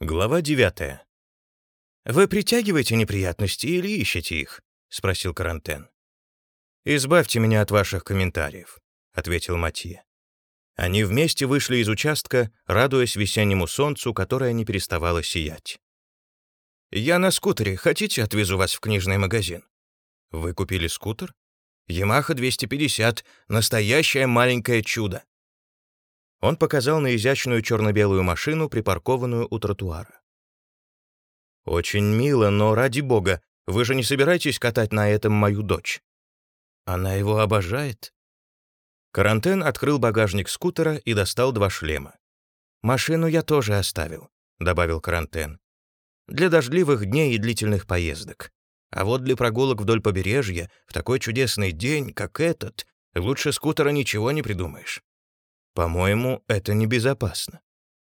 Глава девятая. «Вы притягиваете неприятности или ищете их?» — спросил Карантен. «Избавьте меня от ваших комментариев», — ответил Матье. Они вместе вышли из участка, радуясь весеннему солнцу, которое не переставало сиять. «Я на скутере. Хотите, отвезу вас в книжный магазин?» «Вы купили скутер?» «Ямаха 250. Настоящее маленькое чудо». Он показал на изящную черно-белую машину, припаркованную у тротуара. «Очень мило, но ради бога, вы же не собираетесь катать на этом мою дочь?» «Она его обожает». Карантен открыл багажник скутера и достал два шлема. «Машину я тоже оставил», — добавил Карантен. «Для дождливых дней и длительных поездок. А вот для прогулок вдоль побережья в такой чудесный день, как этот, лучше скутера ничего не придумаешь. По-моему, это небезопасно.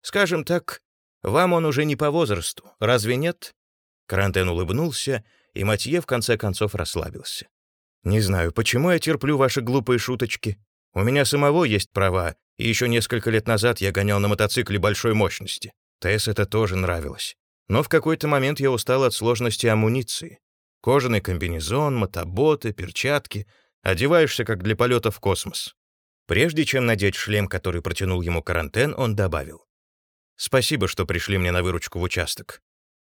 Скажем так, вам он уже не по возрасту, разве нет?» Карантен улыбнулся, и Матье в конце концов расслабился. «Не знаю, почему я терплю ваши глупые шуточки. У меня самого есть права, и еще несколько лет назад я гонял на мотоцикле большой мощности. Тесс это тоже нравилось. Но в какой-то момент я устал от сложности амуниции. Кожаный комбинезон, мотоботы, перчатки. Одеваешься, как для полета в космос. Прежде чем надеть шлем, который протянул ему карантен, он добавил. «Спасибо, что пришли мне на выручку в участок.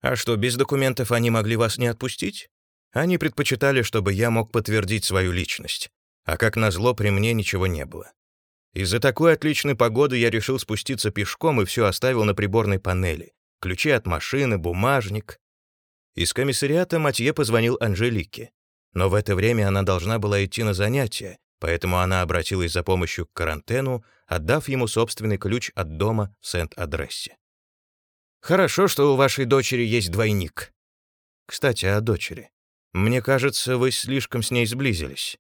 А что, без документов они могли вас не отпустить? Они предпочитали, чтобы я мог подтвердить свою личность. А как назло, при мне ничего не было. Из-за такой отличной погоды я решил спуститься пешком и все оставил на приборной панели. Ключи от машины, бумажник. Из комиссариата Матье позвонил Анжелике. Но в это время она должна была идти на занятия, Поэтому она обратилась за помощью к карантену, отдав ему собственный ключ от дома в Сент-Адрессе. «Хорошо, что у вашей дочери есть двойник. Кстати, о дочери. Мне кажется, вы слишком с ней сблизились.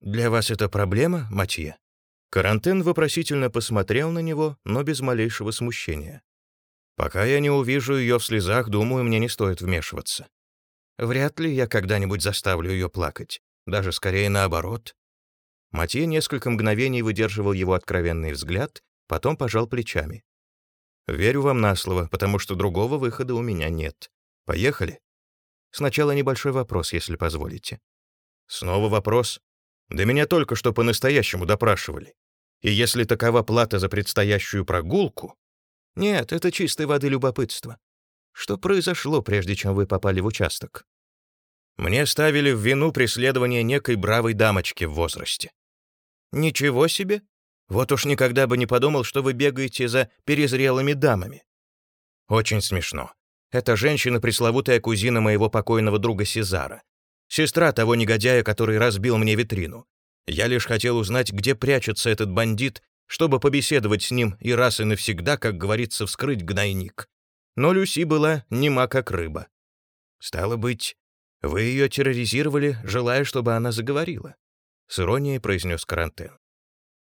Для вас это проблема, Матье?» Карантен вопросительно посмотрел на него, но без малейшего смущения. «Пока я не увижу ее в слезах, думаю, мне не стоит вмешиваться. Вряд ли я когда-нибудь заставлю ее плакать. Даже скорее наоборот. Матье несколько мгновений выдерживал его откровенный взгляд, потом пожал плечами. «Верю вам на слово, потому что другого выхода у меня нет. Поехали?» «Сначала небольшой вопрос, если позволите». «Снова вопрос? Да меня только что по-настоящему допрашивали. И если такова плата за предстоящую прогулку...» «Нет, это чистой воды любопытство. Что произошло, прежде чем вы попали в участок?» Мне ставили в вину преследование некой бравой дамочки в возрасте. Ничего себе! Вот уж никогда бы не подумал, что вы бегаете за перезрелыми дамами. Очень смешно. Эта женщина — пресловутая кузина моего покойного друга Сезара. Сестра того негодяя, который разбил мне витрину. Я лишь хотел узнать, где прячется этот бандит, чтобы побеседовать с ним и раз и навсегда, как говорится, вскрыть гнойник. Но Люси была нема как рыба. Стало быть, вы ее терроризировали, желая, чтобы она заговорила. С иронией произнес Карантен.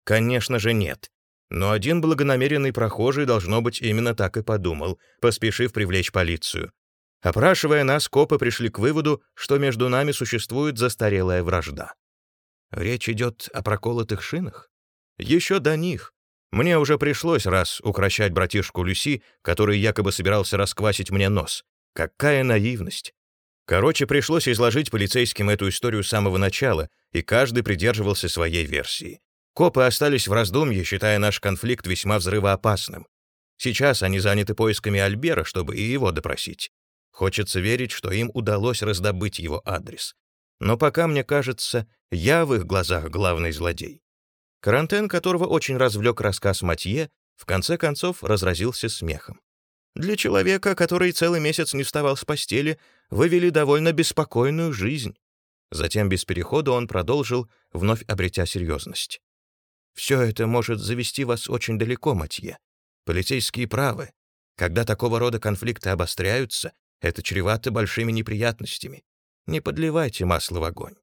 Конечно же нет. Но один благонамеренный прохожий, должно быть, именно так и подумал, поспешив привлечь полицию. Опрашивая нас, копы пришли к выводу, что между нами существует застарелая вражда. Речь идет о проколотых шинах? Еще до них. Мне уже пришлось раз укращать братишку Люси, который якобы собирался расквасить мне нос. Какая наивность! Короче, пришлось изложить полицейским эту историю с самого начала, и каждый придерживался своей версии. Копы остались в раздумье, считая наш конфликт весьма взрывоопасным. Сейчас они заняты поисками Альбера, чтобы и его допросить. Хочется верить, что им удалось раздобыть его адрес. Но пока, мне кажется, я в их глазах главный злодей. Карантен, которого очень развлек рассказ Матье, в конце концов разразился смехом. Для человека, который целый месяц не вставал с постели, вы вели довольно беспокойную жизнь». Затем без перехода он продолжил, вновь обретя серьезность. «Все это может завести вас очень далеко, Матье. Полицейские правы. Когда такого рода конфликты обостряются, это чревато большими неприятностями. Не подливайте масло в огонь».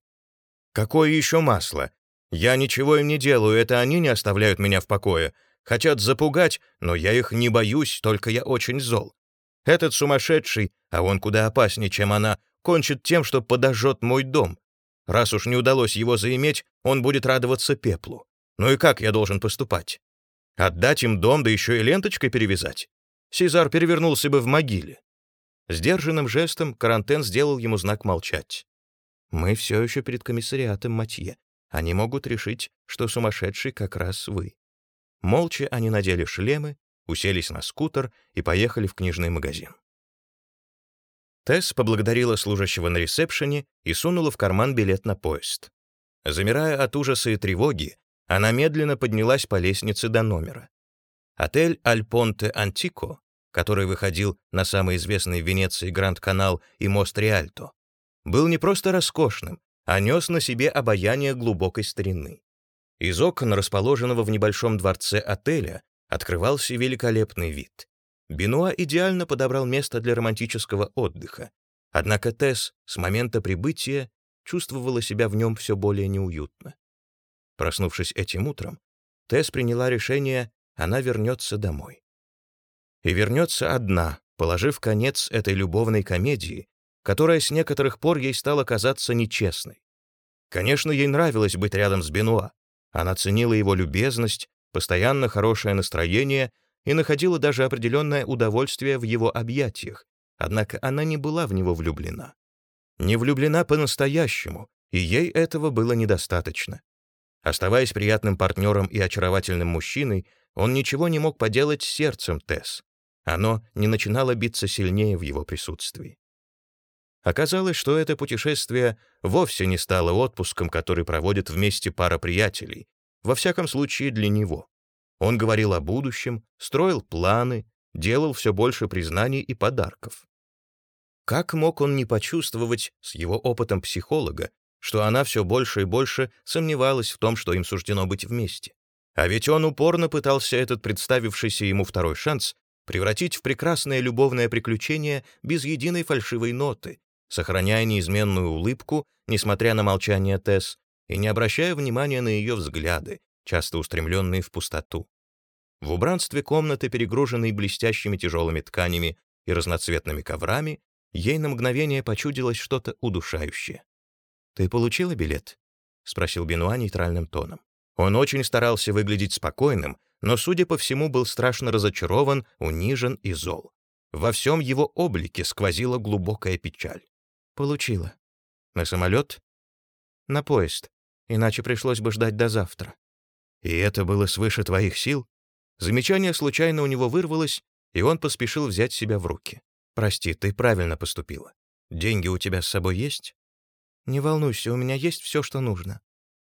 «Какое еще масло? Я ничего им не делаю, это они не оставляют меня в покое. Хотят запугать, но я их не боюсь, только я очень зол. Этот сумасшедший, а он куда опаснее, чем она, кончит тем, что подожжет мой дом. Раз уж не удалось его заиметь, он будет радоваться пеплу. Ну и как я должен поступать? Отдать им дом, да еще и ленточкой перевязать? Сезар перевернулся бы в могиле. Сдержанным жестом Карантен сделал ему знак молчать. «Мы все еще перед комиссариатом Матье. Они могут решить, что сумасшедший как раз вы». Молча они надели шлемы, уселись на скутер и поехали в книжный магазин. Тесс поблагодарила служащего на ресепшене и сунула в карман билет на поезд. Замирая от ужаса и тревоги, она медленно поднялась по лестнице до номера. Отель «Альпонте Антико», который выходил на самый известный в Венеции Гранд-канал и мост Риальто, был не просто роскошным, а нес на себе обаяние глубокой старины. Из окон, расположенного в небольшом дворце отеля, открывался великолепный вид. Бенуа идеально подобрал место для романтического отдыха, однако Тесс с момента прибытия чувствовала себя в нем все более неуютно. Проснувшись этим утром, Тесс приняла решение, она вернется домой. И вернется одна, положив конец этой любовной комедии, которая с некоторых пор ей стала казаться нечестной. Конечно, ей нравилось быть рядом с Бенуа. Она ценила его любезность, постоянно хорошее настроение и находила даже определенное удовольствие в его объятиях, однако она не была в него влюблена. Не влюблена по-настоящему, и ей этого было недостаточно. Оставаясь приятным партнером и очаровательным мужчиной, он ничего не мог поделать с сердцем Тесс. Оно не начинало биться сильнее в его присутствии. Оказалось, что это путешествие вовсе не стало отпуском, который проводит вместе пара приятелей, во всяком случае для него. Он говорил о будущем, строил планы, делал все больше признаний и подарков. Как мог он не почувствовать с его опытом психолога, что она все больше и больше сомневалась в том, что им суждено быть вместе. А ведь он упорно пытался этот представившийся ему второй шанс превратить в прекрасное любовное приключение без единой фальшивой ноты, сохраняя неизменную улыбку, несмотря на молчание Тесс, и не обращая внимания на ее взгляды, часто устремленные в пустоту. В убранстве комнаты, перегруженной блестящими тяжелыми тканями и разноцветными коврами, ей на мгновение почудилось что-то удушающее. «Ты получила билет?» — спросил Бенуа нейтральным тоном. Он очень старался выглядеть спокойным, но, судя по всему, был страшно разочарован, унижен и зол. Во всем его облике сквозила глубокая печаль. «Получила. На самолет?» «На поезд. Иначе пришлось бы ждать до завтра». «И это было свыше твоих сил?» Замечание случайно у него вырвалось, и он поспешил взять себя в руки. «Прости, ты правильно поступила. Деньги у тебя с собой есть?» «Не волнуйся, у меня есть все, что нужно.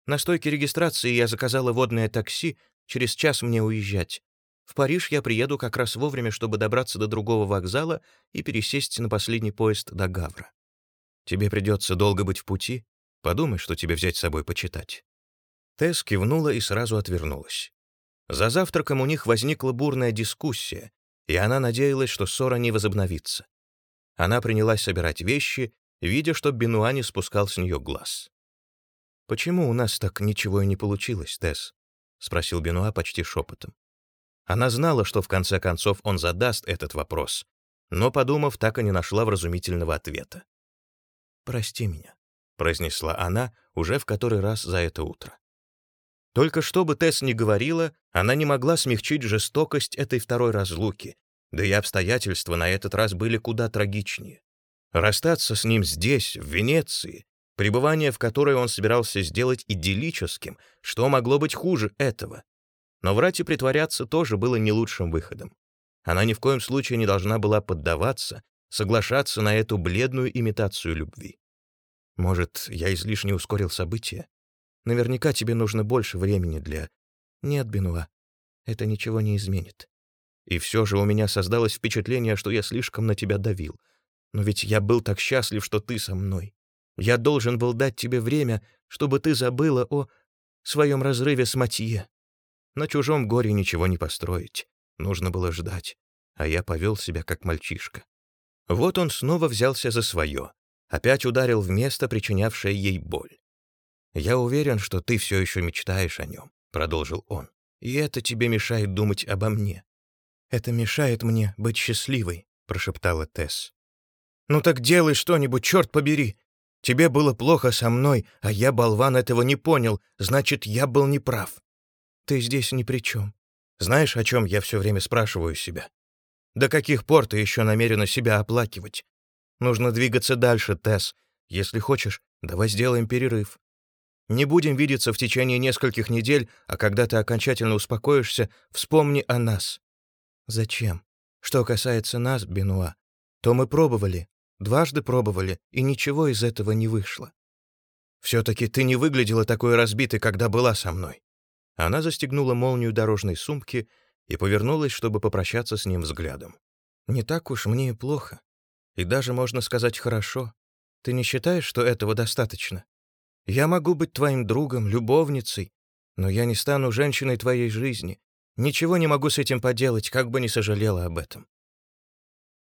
На стойке регистрации я заказала водное такси, через час мне уезжать. В Париж я приеду как раз вовремя, чтобы добраться до другого вокзала и пересесть на последний поезд до Гавра. Тебе придется долго быть в пути. Подумай, что тебе взять с собой почитать». Тесс кивнула и сразу отвернулась. За завтраком у них возникла бурная дискуссия, и она надеялась, что ссора не возобновится. Она принялась собирать вещи видя, что Бенуа не спускал с нее глаз. «Почему у нас так ничего и не получилось, Тесс?» — спросил Бенуа почти шепотом. Она знала, что в конце концов он задаст этот вопрос, но, подумав, так и не нашла вразумительного ответа. «Прости меня», — произнесла она уже в который раз за это утро. Только что бы Тесс ни говорила, она не могла смягчить жестокость этой второй разлуки, да и обстоятельства на этот раз были куда трагичнее. Расстаться с ним здесь, в Венеции, пребывание в которой он собирался сделать идиллическим, что могло быть хуже этого? Но врать и притворяться тоже было не лучшим выходом. Она ни в коем случае не должна была поддаваться, соглашаться на эту бледную имитацию любви. Может, я излишне ускорил события? Наверняка тебе нужно больше времени для... Нет, Бенуа, это ничего не изменит. И все же у меня создалось впечатление, что я слишком на тебя давил — но ведь я был так счастлив, что ты со мной. Я должен был дать тебе время, чтобы ты забыла о своем разрыве с Матье. На чужом горе ничего не построить. Нужно было ждать. А я повел себя как мальчишка. Вот он снова взялся за свое. Опять ударил в место, причинявшее ей боль. «Я уверен, что ты все еще мечтаешь о нем», — продолжил он. «И это тебе мешает думать обо мне». «Это мешает мне быть счастливой», — прошептала Тесс. «Ну так делай что-нибудь, черт побери! Тебе было плохо со мной, а я, болван, этого не понял, значит, я был неправ. Ты здесь ни при чем. Знаешь, о чем я все время спрашиваю себя? До каких пор ты еще намерена себя оплакивать? Нужно двигаться дальше, Тесс. Если хочешь, давай сделаем перерыв. Не будем видеться в течение нескольких недель, а когда ты окончательно успокоишься, вспомни о нас. Зачем? Что касается нас, Бенуа, то мы пробовали, дважды пробовали, и ничего из этого не вышло. Все-таки ты не выглядела такой разбитой, когда была со мной. Она застегнула молнию дорожной сумки и повернулась, чтобы попрощаться с ним взглядом. «Не так уж мне и плохо. И даже, можно сказать, хорошо. Ты не считаешь, что этого достаточно? Я могу быть твоим другом, любовницей, но я не стану женщиной твоей жизни. Ничего не могу с этим поделать, как бы ни сожалела об этом».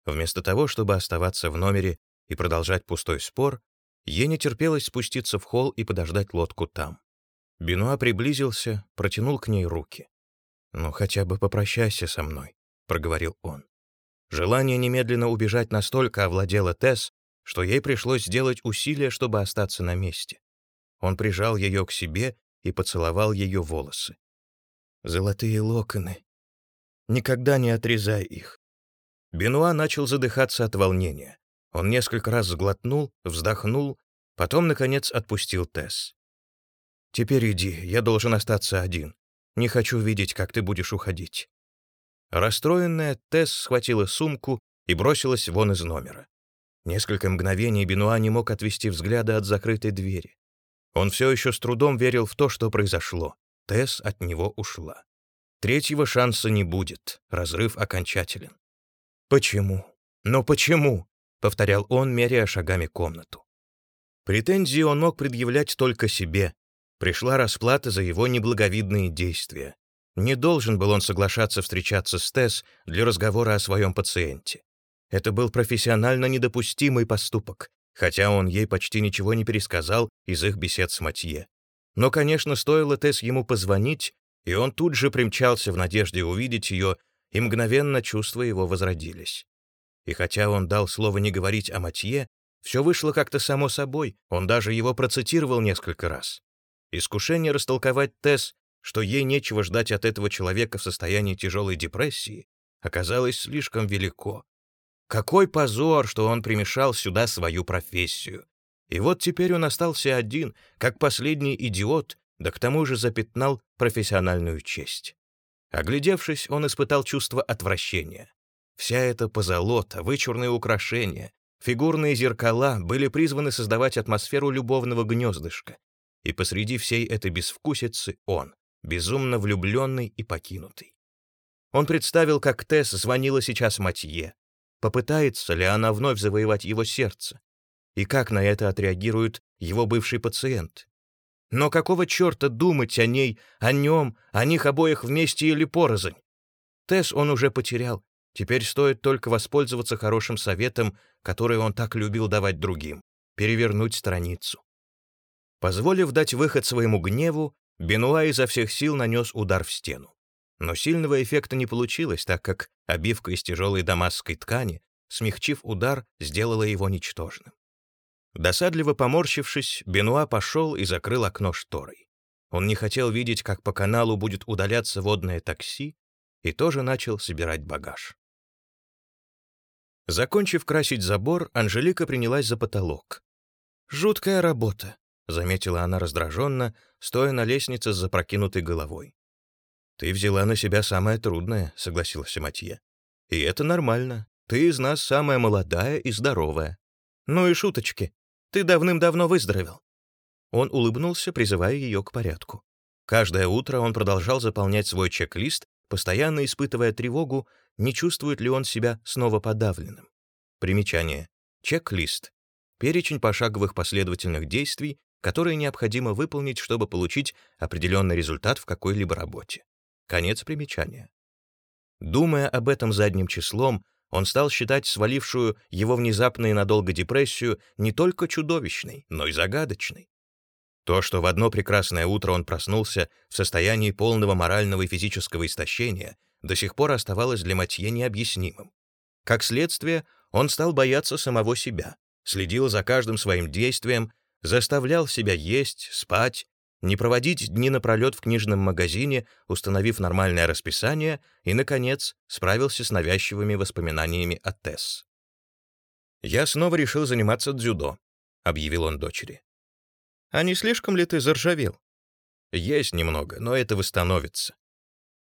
Вместо того, чтобы оставаться в номере и продолжать пустой спор, ей не терпелось спуститься в холл и подождать лодку там. Бенуа приблизился, протянул к ней руки. «Ну, хотя бы попрощайся со мной», — проговорил он. Желание немедленно убежать настолько овладело Тесс, что ей пришлось сделать усилие, чтобы остаться на месте. Он прижал ее к себе и поцеловал ее волосы. «Золотые локоны. Никогда не отрезай их». Бенуа начал задыхаться от волнения. Он несколько раз сглотнул, вздохнул, потом, наконец, отпустил Тесс. «Теперь иди, я должен остаться один. Не хочу видеть, как ты будешь уходить». Расстроенная, Тесс схватила сумку и бросилась вон из номера. Несколько мгновений Бенуа не мог отвести взгляда от закрытой двери. Он все еще с трудом верил в то, что произошло. Тесс от него ушла. Третьего шанса не будет, разрыв окончателен. «Почему? Но почему?» — повторял он, меряя шагами комнату. Претензии он мог предъявлять только себе, Пришла расплата за его неблаговидные действия. Не должен был он соглашаться встречаться с Тесс для разговора о своем пациенте. Это был профессионально недопустимый поступок, хотя он ей почти ничего не пересказал из их бесед с Матье. Но, конечно, стоило Тесс ему позвонить, и он тут же примчался в надежде увидеть ее, и мгновенно чувства его возродились. И хотя он дал слово не говорить о Матье, все вышло как-то само собой, он даже его процитировал несколько раз. Искушение растолковать Тесс, что ей нечего ждать от этого человека в состоянии тяжелой депрессии, оказалось слишком велико. Какой позор, что он примешал сюда свою профессию. И вот теперь он остался один, как последний идиот, да к тому же запятнал профессиональную честь. Оглядевшись, он испытал чувство отвращения. Вся эта позолота, вычурные украшения, фигурные зеркала были призваны создавать атмосферу любовного гнездышка, и посреди всей этой безвкусицы он, безумно влюбленный и покинутый. Он представил, как Тесс звонила сейчас Матье. Попытается ли она вновь завоевать его сердце? И как на это отреагирует его бывший пациент? Но какого черта думать о ней, о нем, о них обоих вместе или порознь? Тесс он уже потерял. Теперь стоит только воспользоваться хорошим советом, который он так любил давать другим — перевернуть страницу. Позволив дать выход своему гневу, Бенуа изо всех сил нанес удар в стену. Но сильного эффекта не получилось, так как обивка из тяжелой дамасской ткани, смягчив удар, сделала его ничтожным. Досадливо поморщившись, Бенуа пошел и закрыл окно шторой. Он не хотел видеть, как по каналу будет удаляться водное такси, и тоже начал собирать багаж. Закончив красить забор, Анжелика принялась за потолок. «Жуткая работа», — заметила она раздраженно, стоя на лестнице с запрокинутой головой. «Ты взяла на себя самое трудное», — согласился Матье. «И это нормально. Ты из нас самая молодая и здоровая. Ну и шуточки. Ты давным-давно выздоровел». Он улыбнулся, призывая ее к порядку. Каждое утро он продолжал заполнять свой чек-лист, постоянно испытывая тревогу, не чувствует ли он себя снова подавленным. Примечание. Чек-лист. Перечень пошаговых последовательных действий, которые необходимо выполнить, чтобы получить определенный результат в какой-либо работе. Конец примечания. Думая об этом задним числом, он стал считать свалившую его внезапно и надолго депрессию не только чудовищной, но и загадочной. То, что в одно прекрасное утро он проснулся в состоянии полного морального и физического истощения, до сих пор оставалось для Матье необъяснимым. Как следствие, он стал бояться самого себя, следил за каждым своим действием заставлял себя есть, спать, не проводить дни напролет в книжном магазине, установив нормальное расписание, и, наконец, справился с навязчивыми воспоминаниями о Тесс. «Я снова решил заниматься дзюдо», — объявил он дочери. «А не слишком ли ты заржавел?» «Есть немного, но это восстановится».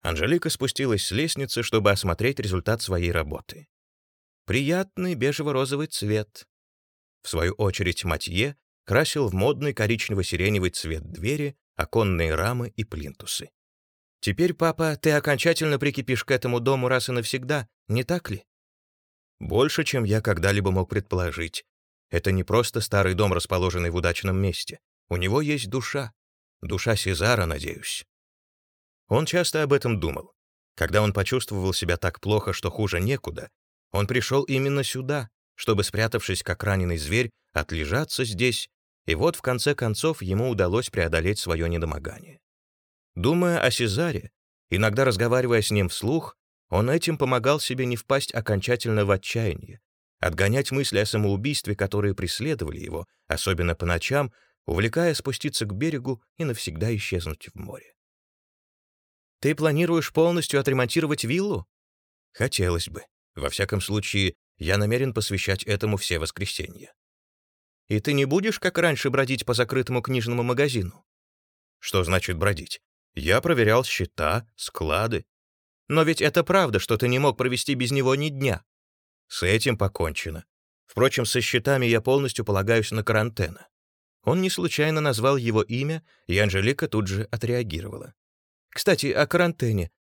Анжелика спустилась с лестницы, чтобы осмотреть результат своей работы. Приятный бежево-розовый цвет. В свою очередь Матье красил в модный коричнево-сиреневый цвет двери, оконные рамы и плинтусы. «Теперь, папа, ты окончательно прикипишь к этому дому раз и навсегда, не так ли?» «Больше, чем я когда-либо мог предположить. Это не просто старый дом, расположенный в удачном месте. У него есть душа. Душа Сезара, надеюсь». Он часто об этом думал. Когда он почувствовал себя так плохо, что хуже некуда, он пришел именно сюда, чтобы, спрятавшись как раненый зверь, отлежаться здесь и вот, в конце концов, ему удалось преодолеть свое недомогание. Думая о Сезаре, иногда разговаривая с ним вслух, он этим помогал себе не впасть окончательно в отчаяние, отгонять мысли о самоубийстве, которые преследовали его, особенно по ночам, увлекая спуститься к берегу и навсегда исчезнуть в море. «Ты планируешь полностью отремонтировать виллу?» «Хотелось бы. Во всяком случае, я намерен посвящать этому все воскресенья. И ты не будешь, как раньше, бродить по закрытому книжному магазину? Что значит бродить? Я проверял счета, склады. Но ведь это правда, что ты не мог провести без него ни дня. С этим покончено. Впрочем, со счетами я полностью полагаюсь на карантена. Он не случайно назвал его имя, и Анжелика тут же отреагировала. «Кстати, о карантене.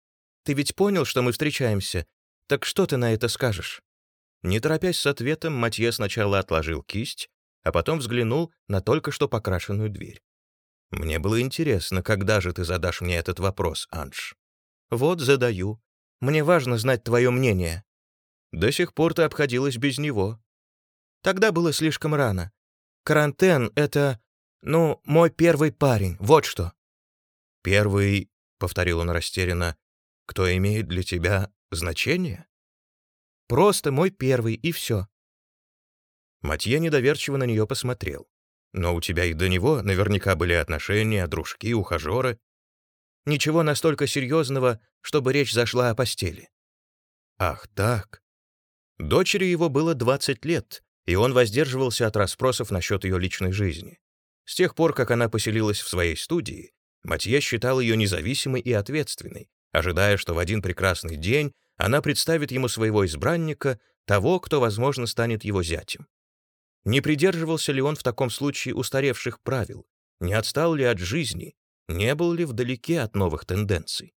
Ты ведь понял, что мы встречаемся? Так что ты на это скажешь?» Не торопясь с ответом, Матье сначала отложил кисть, а потом взглянул на только что покрашенную дверь. «Мне было интересно, когда же ты задашь мне этот вопрос, Анж?» «Вот задаю. Мне важно знать твое мнение». «До сих пор ты обходилась без него». «Тогда было слишком рано. Карантен — это, ну, мой первый парень, вот что». «Первый», — повторил он растерянно, — «кто имеет для тебя значение?» «Просто мой первый, и все. Матье недоверчиво на нее посмотрел. «Но у тебя и до него наверняка были отношения, дружки, ухажеры. Ничего настолько серьезного, чтобы речь зашла о постели». «Ах так». Дочери его было 20 лет, и он воздерживался от расспросов насчет ее личной жизни. С тех пор, как она поселилась в своей студии, Матье считал ее независимой и ответственной, ожидая, что в один прекрасный день она представит ему своего избранника, того, кто, возможно, станет его зятем. Не придерживался ли он в таком случае устаревших правил? Не отстал ли от жизни? Не был ли вдалеке от новых тенденций?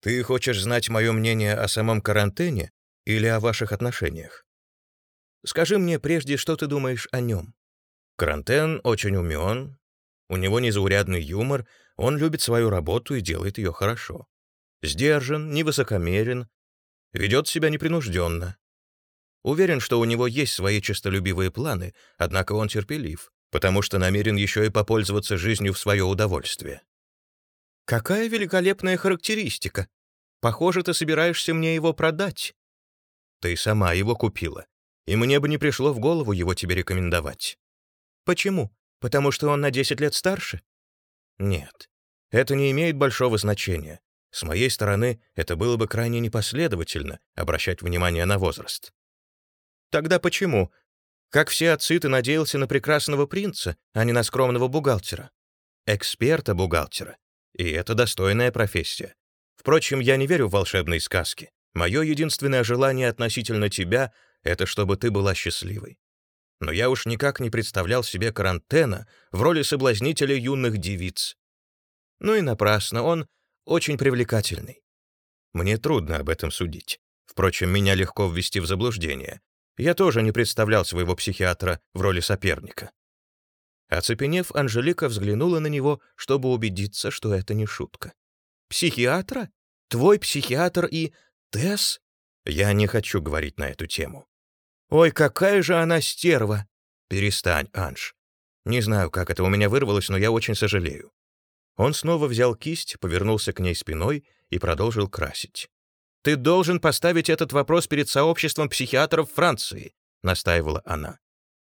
Ты хочешь знать мое мнение о самом карантене или о ваших отношениях? Скажи мне прежде, что ты думаешь о нем. Карантен очень умен, у него незаурядный юмор, он любит свою работу и делает ее хорошо. Сдержан, невысокомерен, ведет себя непринужденно. Уверен, что у него есть свои честолюбивые планы, однако он терпелив, потому что намерен еще и попользоваться жизнью в свое удовольствие. Какая великолепная характеристика! Похоже, ты собираешься мне его продать. Ты сама его купила, и мне бы не пришло в голову его тебе рекомендовать. Почему? Потому что он на 10 лет старше? Нет, это не имеет большого значения. С моей стороны, это было бы крайне непоследовательно обращать внимание на возраст. Тогда почему? Как все отцы, ты надеялся на прекрасного принца, а не на скромного бухгалтера. Эксперта-бухгалтера. И это достойная профессия. Впрочем, я не верю в волшебные сказки. Мое единственное желание относительно тебя — это чтобы ты была счастливой. Но я уж никак не представлял себе карантена в роли соблазнителя юных девиц. Ну и напрасно, он очень привлекательный. Мне трудно об этом судить. Впрочем, меня легко ввести в заблуждение. Я тоже не представлял своего психиатра в роли соперника. Оцепенев, Анжелика взглянула на него, чтобы убедиться, что это не шутка. «Психиатра? Твой психиатр и... Тесс?» «Я не хочу говорить на эту тему». «Ой, какая же она стерва!» «Перестань, Анж. Не знаю, как это у меня вырвалось, но я очень сожалею». Он снова взял кисть, повернулся к ней спиной и продолжил красить. «Ты должен поставить этот вопрос перед сообществом психиатров Франции», — настаивала она.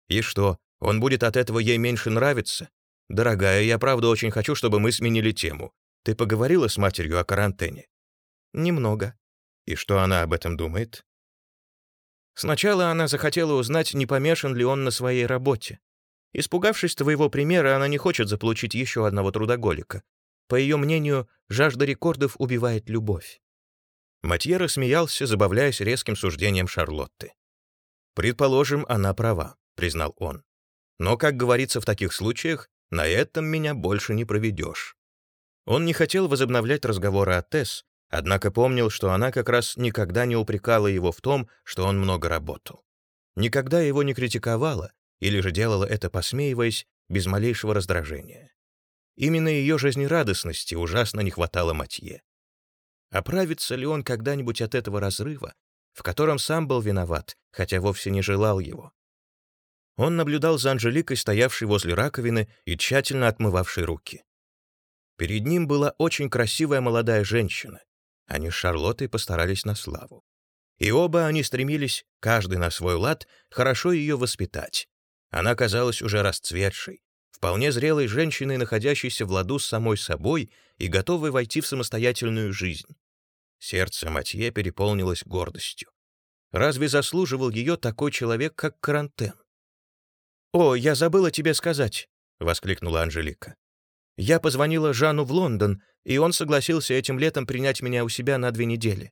«И что, он будет от этого ей меньше нравиться? «Дорогая, я правда очень хочу, чтобы мы сменили тему. Ты поговорила с матерью о карантене?» «Немного». «И что она об этом думает?» Сначала она захотела узнать, не помешан ли он на своей работе. Испугавшись твоего примера, она не хочет заполучить еще одного трудоголика. По ее мнению, жажда рекордов убивает любовь. Матье рассмеялся, забавляясь резким суждением Шарлотты. «Предположим, она права», — признал он. «Но, как говорится в таких случаях, на этом меня больше не проведешь». Он не хотел возобновлять разговоры о Тесс, однако помнил, что она как раз никогда не упрекала его в том, что он много работал. Никогда его не критиковала, или же делала это, посмеиваясь, без малейшего раздражения. Именно ее жизнерадостности ужасно не хватало Матье. Оправится ли он когда-нибудь от этого разрыва, в котором сам был виноват, хотя вовсе не желал его? Он наблюдал за Анжеликой, стоявшей возле раковины и тщательно отмывавшей руки. Перед ним была очень красивая молодая женщина. Они с Шарлоттой постарались на славу. И оба они стремились, каждый на свой лад, хорошо ее воспитать. Она казалась уже расцветшей, вполне зрелой женщиной, находящейся в ладу с самой собой и готовой войти в самостоятельную жизнь. Сердце Матье переполнилось гордостью. Разве заслуживал ее такой человек, как Карантен? «О, я забыла тебе сказать», — воскликнула Анжелика. «Я позвонила Жану в Лондон, и он согласился этим летом принять меня у себя на две недели.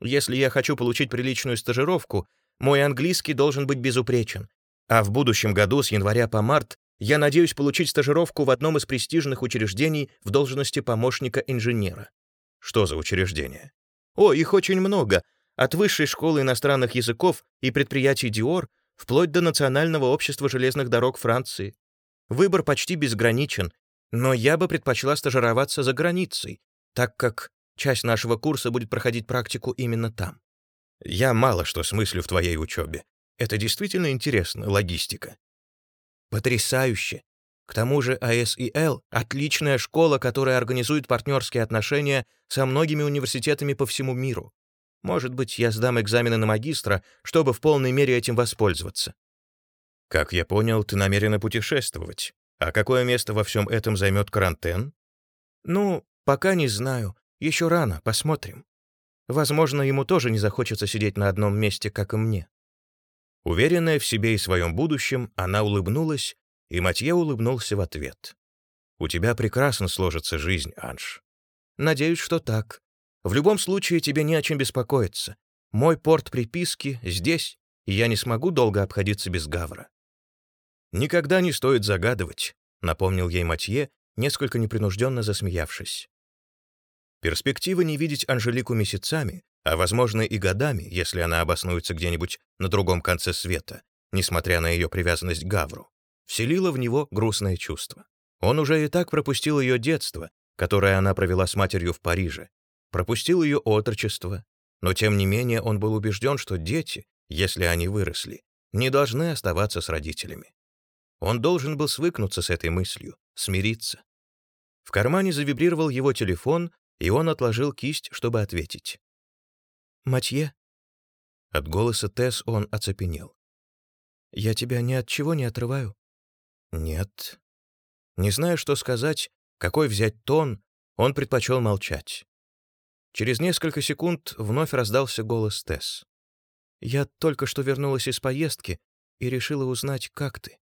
Если я хочу получить приличную стажировку, мой английский должен быть безупречен, а в будущем году с января по март я надеюсь получить стажировку в одном из престижных учреждений в должности помощника инженера. Что за учреждение? О, их очень много. От Высшей школы иностранных языков и предприятий Диор вплоть до Национального общества железных дорог Франции. Выбор почти безграничен, но я бы предпочла стажироваться за границей, так как часть нашего курса будет проходить практику именно там. Я мало что смыслю в твоей учебе, это действительно интересно, логистика. Потрясающе. К тому же АСИЛ — отличная школа, которая организует партнерские отношения со многими университетами по всему миру. Может быть, я сдам экзамены на магистра, чтобы в полной мере этим воспользоваться. Как я понял, ты намерена путешествовать. А какое место во всем этом займет карантен? Ну, пока не знаю. Еще рано, посмотрим. Возможно, ему тоже не захочется сидеть на одном месте, как и мне. Уверенная в себе и своем будущем, она улыбнулась, и Матье улыбнулся в ответ. «У тебя прекрасно сложится жизнь, Анж». «Надеюсь, что так. В любом случае тебе не о чем беспокоиться. Мой порт приписки здесь, и я не смогу долго обходиться без Гавра». «Никогда не стоит загадывать», — напомнил ей Матье, несколько непринужденно засмеявшись. Перспектива не видеть Анжелику месяцами а, возможно, и годами, если она обоснуется где-нибудь на другом конце света, несмотря на ее привязанность к Гавру, вселила в него грустное чувство. Он уже и так пропустил ее детство, которое она провела с матерью в Париже, пропустил ее отрочество, но тем не менее он был убежден, что дети, если они выросли, не должны оставаться с родителями. Он должен был свыкнуться с этой мыслью, смириться. В кармане завибрировал его телефон, и он отложил кисть, чтобы ответить. «Матье?» От голоса Тесс он оцепенел. «Я тебя ни от чего не отрываю?» «Нет». Не зная, что сказать, какой взять тон, он предпочел молчать. Через несколько секунд вновь раздался голос Тесс. «Я только что вернулась из поездки и решила узнать, как ты».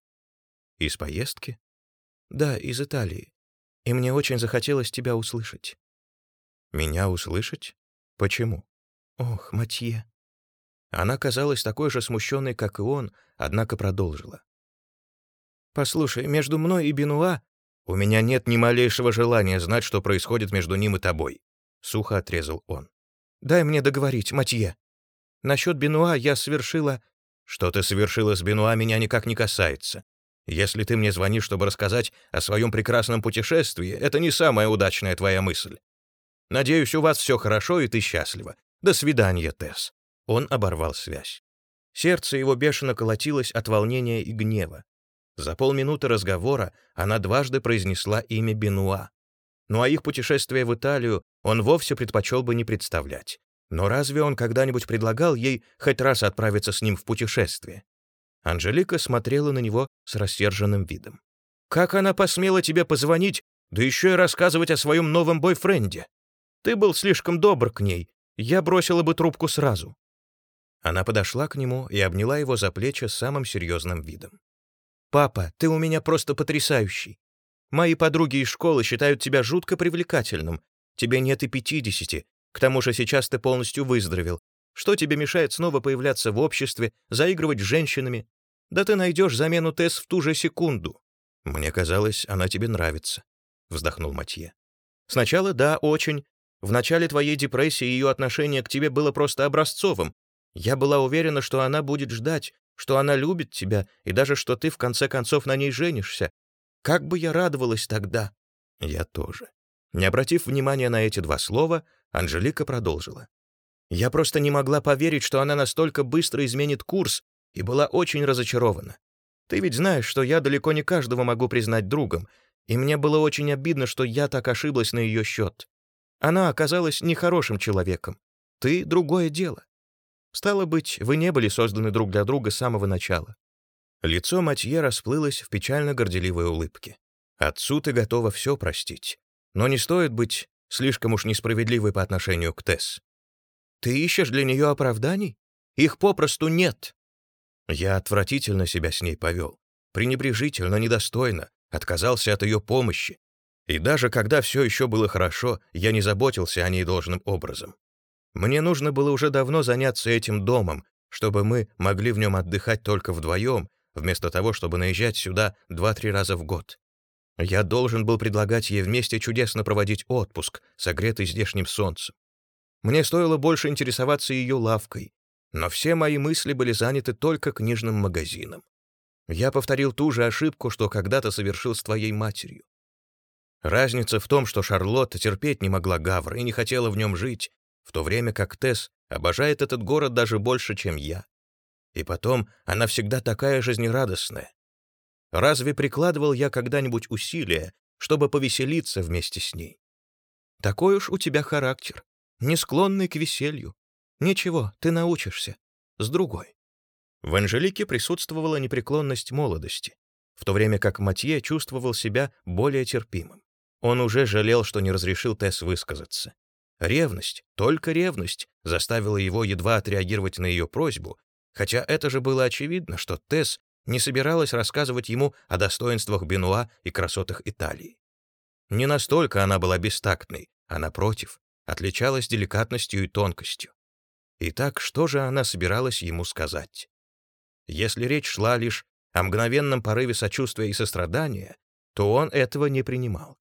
«Из поездки?» «Да, из Италии. И мне очень захотелось тебя услышать». «Меня услышать? Почему?» «Ох, Матье!» Она казалась такой же смущенной, как и он, однако продолжила. «Послушай, между мной и Бенуа у меня нет ни малейшего желания знать, что происходит между ним и тобой», — сухо отрезал он. «Дай мне договорить, Матье. Насчет Бенуа я совершила...» «Что ты совершила с Бенуа, меня никак не касается. Если ты мне звонишь, чтобы рассказать о своем прекрасном путешествии, это не самая удачная твоя мысль. Надеюсь, у вас все хорошо, и ты счастлива. «До свидания, Тесс». Он оборвал связь. Сердце его бешено колотилось от волнения и гнева. За полминуты разговора она дважды произнесла имя Бенуа. Ну а их путешествие в Италию он вовсе предпочел бы не представлять. Но разве он когда-нибудь предлагал ей хоть раз отправиться с ним в путешествие? Анжелика смотрела на него с рассерженным видом. Как она посмела тебе позвонить, да еще и рассказывать о своем новом бойфренде? Ты был слишком добр к ней, я бросила бы трубку сразу». Она подошла к нему и обняла его за плечи самым серьезным видом. «Папа, ты у меня просто потрясающий. Мои подруги из школы считают тебя жутко привлекательным. Тебе нет и пятидесяти. К тому же сейчас ты полностью выздоровел. Что тебе мешает снова появляться в обществе, заигрывать с женщинами? Да ты найдешь замену Тесс в ту же секунду. Мне казалось, она тебе нравится, вздохнул Матье. Сначала да, очень. В начале твоей депрессии ее отношение к тебе было просто образцовым. Я была уверена, что она будет ждать, что она любит тебя, и даже что ты в конце концов на ней женишься. Как бы я радовалась тогда!» «Я тоже». Не обратив внимания на эти два слова, Анжелика продолжила. «Я просто не могла поверить, что она настолько быстро изменит курс, и была очень разочарована. Ты ведь знаешь, что я далеко не каждого могу признать другом, и мне было очень обидно, что я так ошиблась на ее счет. Она оказалась нехорошим человеком. Ты — другое дело. Стало быть, вы не были созданы друг для друга с самого начала. Лицо Матье расплылось в печально-горделивой улыбке. «Отцу ты готова все простить. Но не стоит быть слишком уж несправедливой по отношению к Тесс. Ты ищешь для нее оправданий? Их попросту нет». Я отвратительно себя с ней повел. Пренебрежительно, недостойно, отказался от ее помощи. И даже когда все еще было хорошо, я не заботился о ней должным образом. Мне нужно было уже давно заняться этим домом, чтобы мы могли в нем отдыхать только вдвоем вместо того, чтобы наезжать сюда два-три раза в год. Я должен был предлагать ей вместе чудесно проводить отпуск, согретый здешним солнцем. Мне стоило больше интересоваться ее лавкой, но все мои мысли были заняты только книжным магазином. Я повторил ту же ошибку, что когда-то совершил с твоей матерью. Разница в том, что Шарлотта терпеть не могла Гавра и не хотела в нем жить, в то время как Тесс обожает этот город даже больше, чем я. И потом, она всегда такая жизнерадостная. Разве прикладывал я когда-нибудь усилия, чтобы повеселиться вместе с ней? Такой уж у тебя характер, не склонный к веселью. Ничего, ты научишься. С другой. В Анжелике присутствовала непреклонность молодости, в то время как Матье чувствовал себя более терпимым. Он уже жалел, что не разрешил Тесс высказаться. Ревность, только ревность, заставила его едва отреагировать на ее просьбу хотя это же было очевидно, что Тесс не собиралась рассказывать ему о достоинствах Бенуа и красотах Италии. Не настолько она была бестактной, а, напротив, отличалась деликатностью и тонкостью. Итак, что же она собиралась ему сказать? Если речь шла лишь о мгновенном порыве сочувствия и сострадания, то он этого не принимал.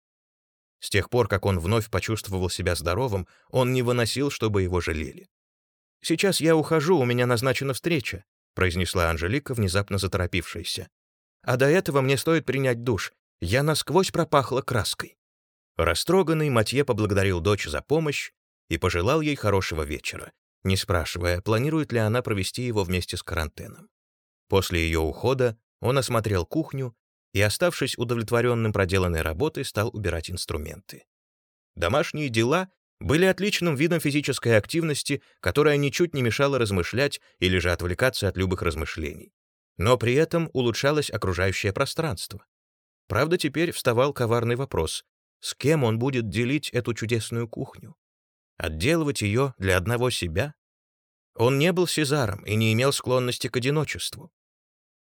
С тех пор, как он вновь почувствовал себя здоровым, он не выносил, чтобы его жалели. «Сейчас я ухожу, у меня назначена встреча», произнесла Анжелика, внезапно заторопившаяся. «А до этого мне стоит принять душ. Я насквозь пропахла краской». Растроганный Матье поблагодарил дочь за помощь и пожелал ей хорошего вечера, не спрашивая, планирует ли она провести его вместе с карантеном. После ее ухода он осмотрел кухню и, оставшись удовлетворенным проделанной работой, стал убирать инструменты. Домашние дела были отличным видом физической активности, которая ничуть не мешала размышлять или же отвлекаться от любых размышлений. Но при этом улучшалось окружающее пространство. Правда, теперь вставал коварный вопрос, с кем он будет делить эту чудесную кухню? Отделывать ее для одного себя? Он не был Сезаром и не имел склонности к одиночеству.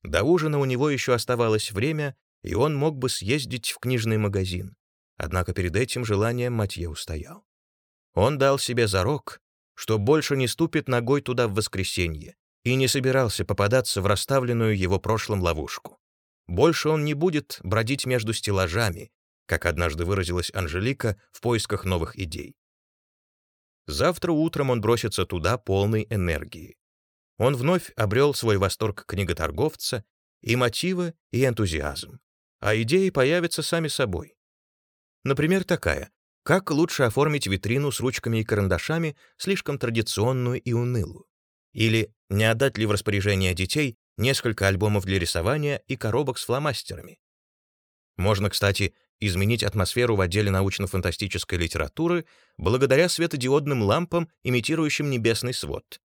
До ужина у него еще оставалось время, и он мог бы съездить в книжный магазин. Однако перед этим желанием Матье устоял. Он дал себе зарок, что больше не ступит ногой туда в воскресенье и не собирался попадаться в расставленную его прошлым ловушку. Больше он не будет бродить между стеллажами, как однажды выразилась Анжелика в поисках новых идей. Завтра утром он бросится туда полной энергии. Он вновь обрел свой восторг книготорговца и мотивы, и энтузиазм. А идеи появятся сами собой. Например, такая. Как лучше оформить витрину с ручками и карандашами, слишком традиционную и унылую? Или не отдать ли в распоряжение детей несколько альбомов для рисования и коробок с фломастерами? Можно, кстати, изменить атмосферу в отделе научно-фантастической литературы благодаря светодиодным лампам, имитирующим небесный свод.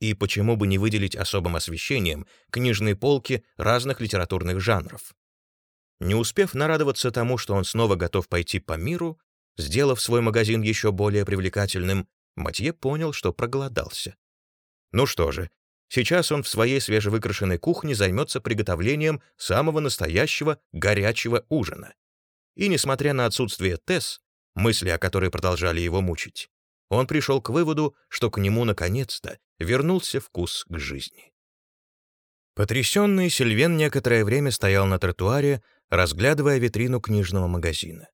И почему бы не выделить особым освещением книжные полки разных литературных жанров? Не успев нарадоваться тому, что он снова готов пойти по миру, сделав свой магазин еще более привлекательным, Матье понял, что проголодался. Ну что же, сейчас он в своей свежевыкрашенной кухне займется приготовлением самого настоящего горячего ужина. И несмотря на отсутствие Тесс, мысли о которой продолжали его мучить, он пришел к выводу, что к нему наконец-то вернулся вкус к жизни. Потрясенный Сильвен некоторое время стоял на тротуаре, разглядывая витрину книжного магазина.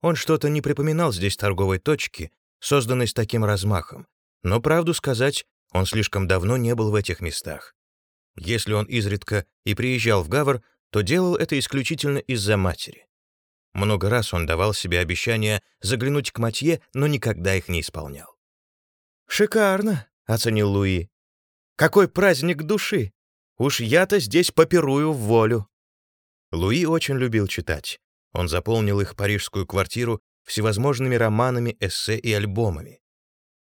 Он что-то не припоминал здесь торговой точки, созданной с таким размахом, но, правду сказать, он слишком давно не был в этих местах. Если он изредка и приезжал в Гавр, то делал это исключительно из-за матери. Много раз он давал себе обещание заглянуть к Матье, но никогда их не исполнял. «Шикарно», — оценил Луи. «Какой праздник души! Уж я-то здесь попирую в волю». Луи очень любил читать. Он заполнил их парижскую квартиру всевозможными романами, эссе и альбомами.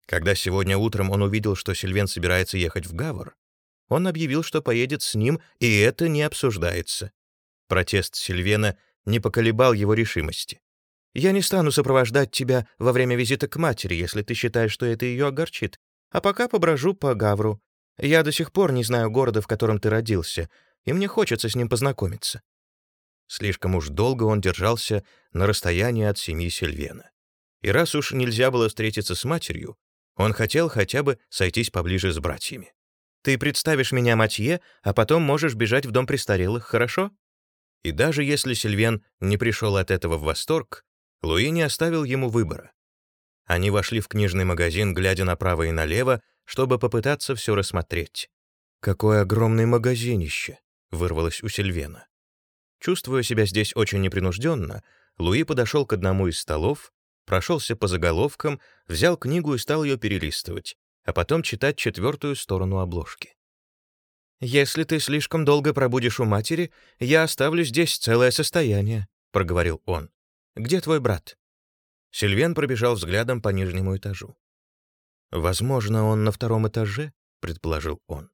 Когда сегодня утром он увидел, что Сильвен собирается ехать в Гавр, он объявил, что поедет с ним, и это не обсуждается. Протест Сильвена не поколебал его решимости. «Я не стану сопровождать тебя во время визита к матери, если ты считаешь, что это ее огорчит, а пока поброжу по Гавру. Я до сих пор не знаю города, в котором ты родился, и мне хочется с ним познакомиться». Слишком уж долго он держался на расстоянии от семьи Сильвена. И раз уж нельзя было встретиться с матерью, он хотел хотя бы сойтись поближе с братьями. «Ты представишь меня Матье, а потом можешь бежать в дом престарелых, хорошо?» И даже если Сильвен не пришел от этого в восторг, Луи не оставил ему выбора. Они вошли в книжный магазин, глядя направо и налево, чтобы попытаться все рассмотреть. «Какое огромное магазинище!» — вырвалось у Сильвена. Чувствуя себя здесь очень непринужденно, Луи подошел к одному из столов, прошелся по заголовкам, взял книгу и стал ее перелистывать, а потом читать четвертую сторону обложки. «Если ты слишком долго пробудешь у матери, я оставлю здесь целое состояние», — проговорил он. «Где твой брат?» Сильвен пробежал взглядом по нижнему этажу. «Возможно, он на втором этаже», — предположил он.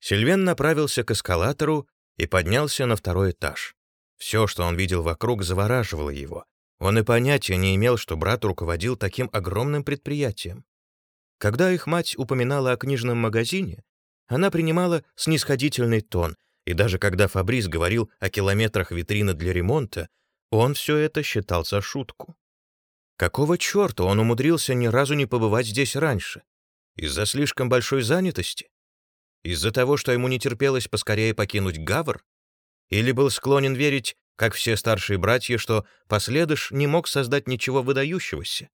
Сильвен направился к эскалатору и поднялся на второй этаж. Все, что он видел вокруг, завораживало его. Он и понятия не имел, что брат руководил таким огромным предприятием. Когда их мать упоминала о книжном магазине, она принимала снисходительный тон, и даже когда Фабрис говорил о километрах витрины для ремонта, он все это считал за шутку. Какого черта он умудрился ни разу не побывать здесь раньше? Из-за слишком большой занятости? Из-за того, что ему не терпелось поскорее покинуть Гавр? Или был склонен верить, как все старшие братья, что последыш не мог создать ничего выдающегося?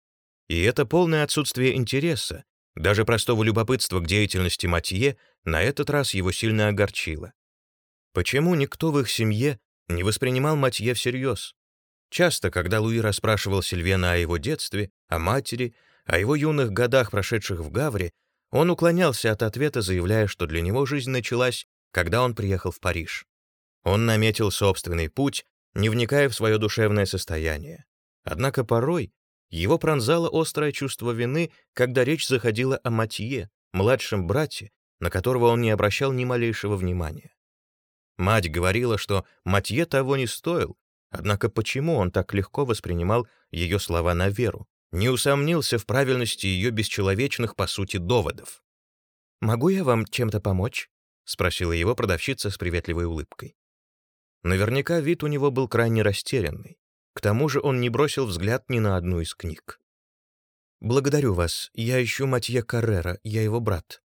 И это полное отсутствие интереса, даже простого любопытства к деятельности Матье на этот раз его сильно огорчило. Почему никто в их семье не воспринимал Матье всерьез? Часто, когда Луи расспрашивал Сильвена о его детстве, о матери, о его юных годах, прошедших в Гавре, он уклонялся от ответа, заявляя, что для него жизнь началась, когда он приехал в Париж. Он наметил собственный путь, не вникая в свое душевное состояние. Однако порой его пронзало острое чувство вины, когда речь заходила о Матье, младшем брате, на которого он не обращал ни малейшего внимания. Мать говорила, что Матье того не стоил, однако почему он так легко воспринимал ее слова на веру, не усомнился в правильности ее бесчеловечных, по сути, доводов. «Могу я вам чем-то помочь?» — спросила его продавщица с приветливой улыбкой. Наверняка вид у него был крайне растерянный. К тому же он не бросил взгляд ни на одну из книг. «Благодарю вас. Я ищу Матье Каррера, я его брат».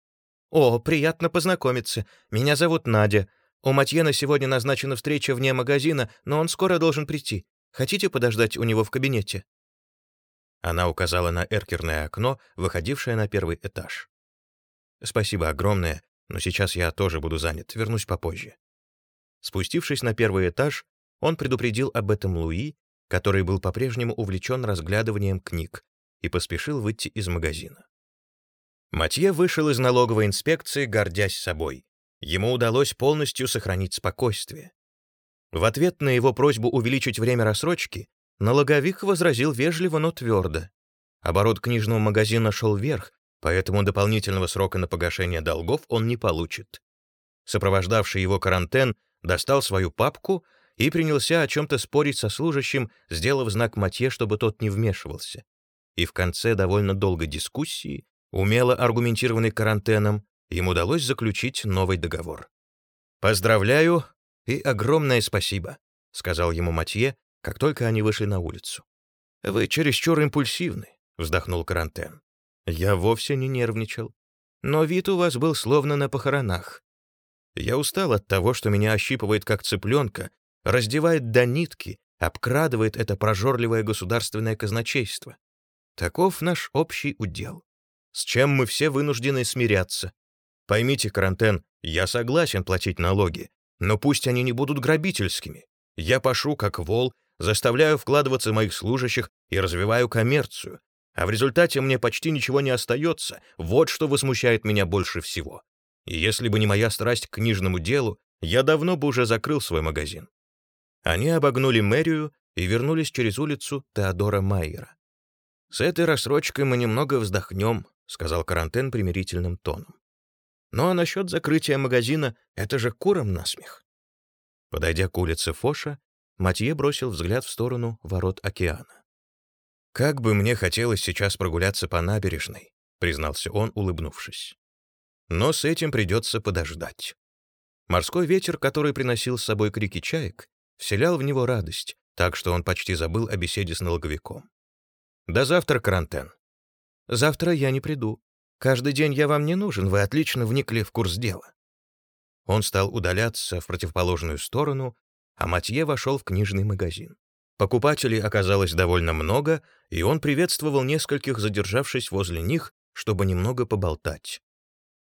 «О, приятно познакомиться. Меня зовут Надя. У Матье на сегодня назначена встреча вне магазина, но он скоро должен прийти. Хотите подождать у него в кабинете?» Она указала на эркерное окно, выходившее на первый этаж. «Спасибо огромное, но сейчас я тоже буду занят, вернусь попозже». Спустившись на первый этаж, он предупредил об этом Луи который был по-прежнему увлечен разглядыванием книг, и поспешил выйти из магазина. Матье вышел из налоговой инспекции, гордясь собой. Ему удалось полностью сохранить спокойствие. В ответ на его просьбу увеличить время рассрочки, налоговик возразил вежливо, но твердо. Оборот книжного магазина шел вверх, поэтому дополнительного срока на погашение долгов он не получит. Сопровождавший его карантен достал свою папку и принялся о чем-то спорить со служащим, сделав знак Матье, чтобы тот не вмешивался. И в конце довольно долгой дискуссии, умело аргументированной карантеном, им удалось заключить новый договор. «Поздравляю и огромное спасибо», — сказал ему Матье, как только они вышли на улицу. «Вы чересчур импульсивны», — вздохнул Карантен. «Я вовсе не нервничал. Но вид у вас был словно на похоронах. Я устал от того, что меня ощипывает как цыпленка, раздевает до нитки, обкрадывает это прожорливое государственное казначейство. Таков наш общий удел, с чем мы все вынуждены смиряться. Поймите, Карантен, я согласен платить налоги, но пусть они не будут грабительскими. Я пашу как вол, заставляю вкладываться моих служащих и развиваю коммерцию, а в результате мне почти ничего не остается, вот что возмущает меня больше всего. И если бы не моя страсть к книжному делу, я давно бы уже закрыл свой магазин. Они обогнули мэрию и вернулись через улицу Теодора Майера. «С этой рассрочкой мы немного вздохнем», — сказал Карантен примирительным тоном. «Ну а насчет закрытия магазина — это же куром насмех». Подойдя к улице Фоша, Матье бросил взгляд в сторону ворот океана. «Как бы мне хотелось сейчас прогуляться по набережной», — признался он, улыбнувшись. «Но с этим придется подождать». Морской ветер, который приносил с собой крики чаек, вселял в него радость, так что он почти забыл о беседе с налоговиком. «До завтра, Карантен». «Завтра я не приду. Каждый день я вам не нужен, вы отлично вникли в курс дела». Он стал удаляться в противоположную сторону, а Матье вошел в книжный магазин. Покупателей оказалось довольно много, и он приветствовал нескольких, задержавшись возле них, чтобы немного поболтать.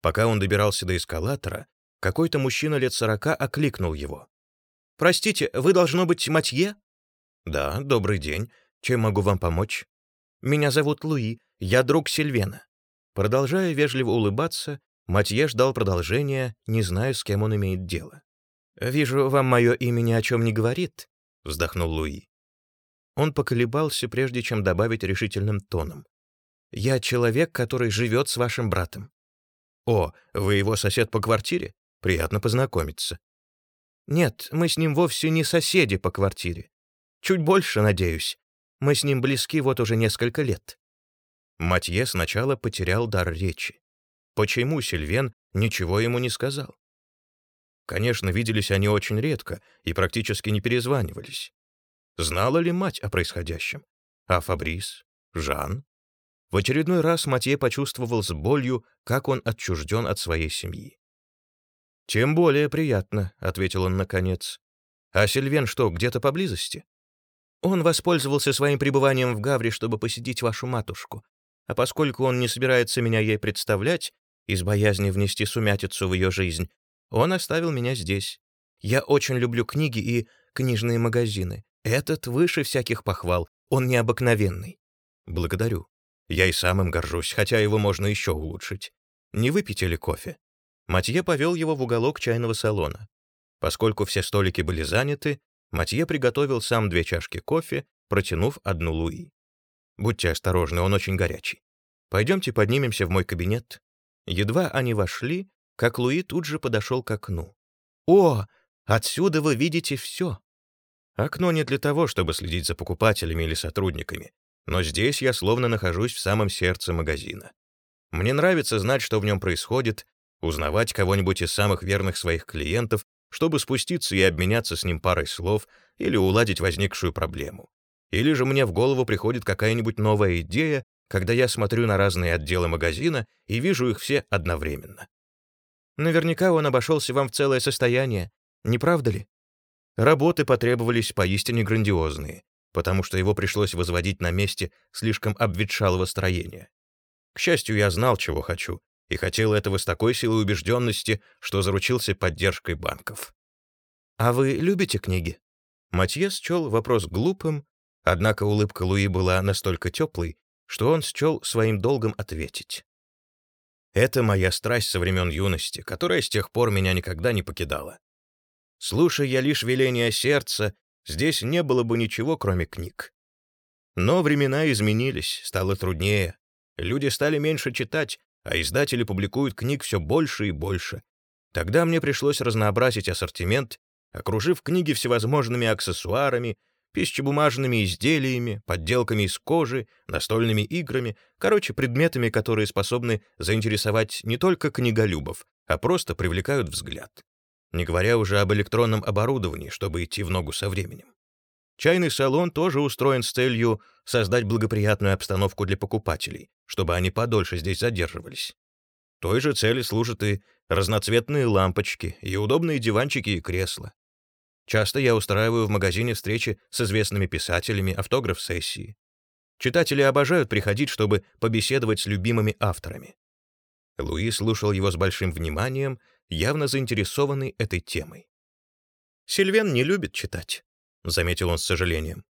Пока он добирался до эскалатора, какой-то мужчина лет сорока окликнул его. «Простите, вы должно быть Матье?» «Да, добрый день. Чем могу вам помочь?» «Меня зовут Луи, я друг Сильвена». Продолжая вежливо улыбаться, Матье ждал продолжения, не зная, с кем он имеет дело. «Вижу, вам мое имя ни о чем не говорит», — вздохнул Луи. Он поколебался, прежде чем добавить решительным тоном. «Я человек, который живет с вашим братом». «О, вы его сосед по квартире? Приятно познакомиться». «Нет, мы с ним вовсе не соседи по квартире. Чуть больше, надеюсь. Мы с ним близки вот уже несколько лет». Матье сначала потерял дар речи. Почему Сильвен ничего ему не сказал? Конечно, виделись они очень редко и практически не перезванивались. Знала ли мать о происходящем? А Фабрис? Жан? В очередной раз Матье почувствовал с болью, как он отчужден от своей семьи. «Тем более приятно», — ответил он наконец. «А Сильвен что, где-то поблизости?» «Он воспользовался своим пребыванием в Гавре, чтобы посетить вашу матушку. А поскольку он не собирается меня ей представлять, из боязни внести сумятицу в ее жизнь, он оставил меня здесь. Я очень люблю книги и книжные магазины. Этот выше всяких похвал, он необыкновенный. Благодарю. Я и самым горжусь, хотя его можно еще улучшить. Не выпейте ли кофе? Матье повел его в уголок чайного салона. Поскольку все столики были заняты, Матье приготовил сам две чашки кофе, протянув одну Луи. «Будьте осторожны, он очень горячий. Пойдемте поднимемся в мой кабинет». Едва они вошли, как Луи тут же подошел к окну. «О, отсюда вы видите все!» Окно не для того, чтобы следить за покупателями или сотрудниками, но здесь я словно нахожусь в самом сердце магазина. Мне нравится знать, что в нем происходит, узнавать кого-нибудь из самых верных своих клиентов, чтобы спуститься и обменяться с ним парой слов или уладить возникшую проблему. Или же мне в голову приходит какая-нибудь новая идея, когда я смотрю на разные отделы магазина и вижу их все одновременно. Наверняка он обошелся вам в целое состояние, не правда ли? Работы потребовались поистине грандиозные, потому что его пришлось возводить на месте слишком обветшалого строения. К счастью, я знал, чего хочу, и хотел этого с такой силой убежденности, что заручился поддержкой банков. «А вы любите книги?» Матье счел вопрос глупым, однако улыбка Луи была настолько теплой, что он счел своим долгом ответить. «Это моя страсть со времен юности, которая с тех пор меня никогда не покидала. Слушая я лишь веление сердца, здесь не было бы ничего, кроме книг. Но времена изменились, стало труднее. Люди стали меньше читать, а издатели публикуют книг все больше и больше. Тогда мне пришлось разнообразить ассортимент окружив книги всевозможными аксессуарами, пищебумажными изделиями, подделками из кожи, настольными играми, короче, предметами, которые способны заинтересовать не только книголюбов, а просто привлекают взгляд. Не говоря уже об электронном оборудовании, чтобы идти в ногу со временем. Чайный салон тоже устроен с целью создать благоприятную обстановку для покупателей, чтобы они подольше здесь задерживались. Той же цели служат и разноцветные лампочки, и удобные диванчики и кресла. Часто я устраиваю в магазине встречи с известными писателями, автограф-сессии. Читатели обожают приходить, чтобы побеседовать с любимыми авторами. Луи слушал его с большим вниманием, явно заинтересованный этой темой. «Сильвен не любит читать», — заметил он с сожалением.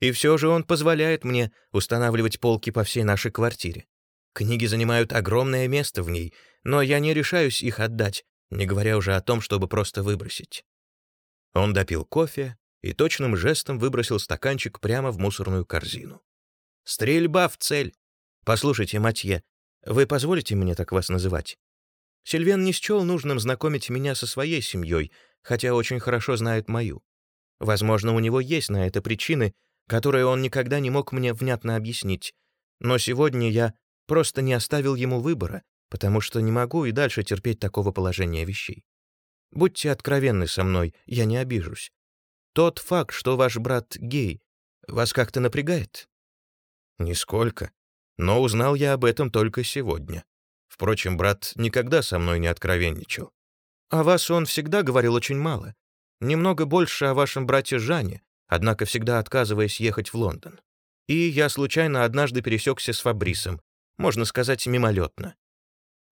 «И все же он позволяет мне устанавливать полки по всей нашей квартире. Книги занимают огромное место в ней, но я не решаюсь их отдать, не говоря уже о том, чтобы просто выбросить. Он допил кофе и точным жестом выбросил стаканчик прямо в мусорную корзину. «Стрельба в цель! Послушайте, Матье, вы позволите мне так вас называть? Сильвен не счел нужным знакомить меня со своей семьей, хотя очень хорошо знает мою. Возможно, у него есть на это причины, которые он никогда не мог мне внятно объяснить. Но сегодня я просто не оставил ему выбора, потому что не могу и дальше терпеть такого положения вещей. Будьте откровенны со мной, я не обижусь. Тот факт, что ваш брат гей, вас как-то напрягает? Нисколько. Но узнал я об этом только сегодня. Впрочем, брат никогда со мной не откровенничал. О вас он всегда говорил очень мало. Немного больше о вашем брате Жане, однако всегда отказываясь ехать в Лондон. И я случайно однажды пересекся с Фабрисом, можно сказать, мимолетно.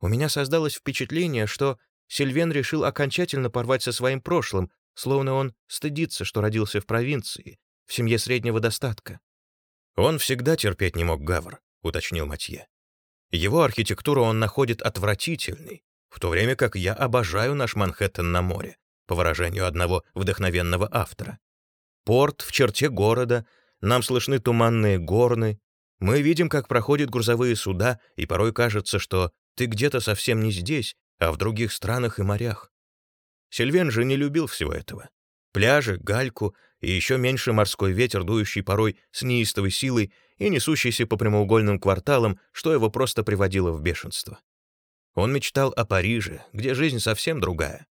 У меня создалось впечатление, что Сильвен решил окончательно порвать со своим прошлым, словно он стыдится, что родился в провинции, в семье среднего достатка. «Он всегда терпеть не мог Гавр», — уточнил Матье. «Его архитектуру он находит отвратительной, в то время как я обожаю наш Манхэттен на море, по выражению одного вдохновенного автора. Порт в черте города, нам слышны туманные горны, мы видим, как проходят грузовые суда, и порой кажется, что ты где-то совсем не здесь, а в других странах и морях. Сильвен же не любил всего этого. Пляжи, гальку и еще меньше морской ветер, дующий порой с неистовой силой и несущийся по прямоугольным кварталам, что его просто приводило в бешенство. Он мечтал о Париже, где жизнь совсем другая.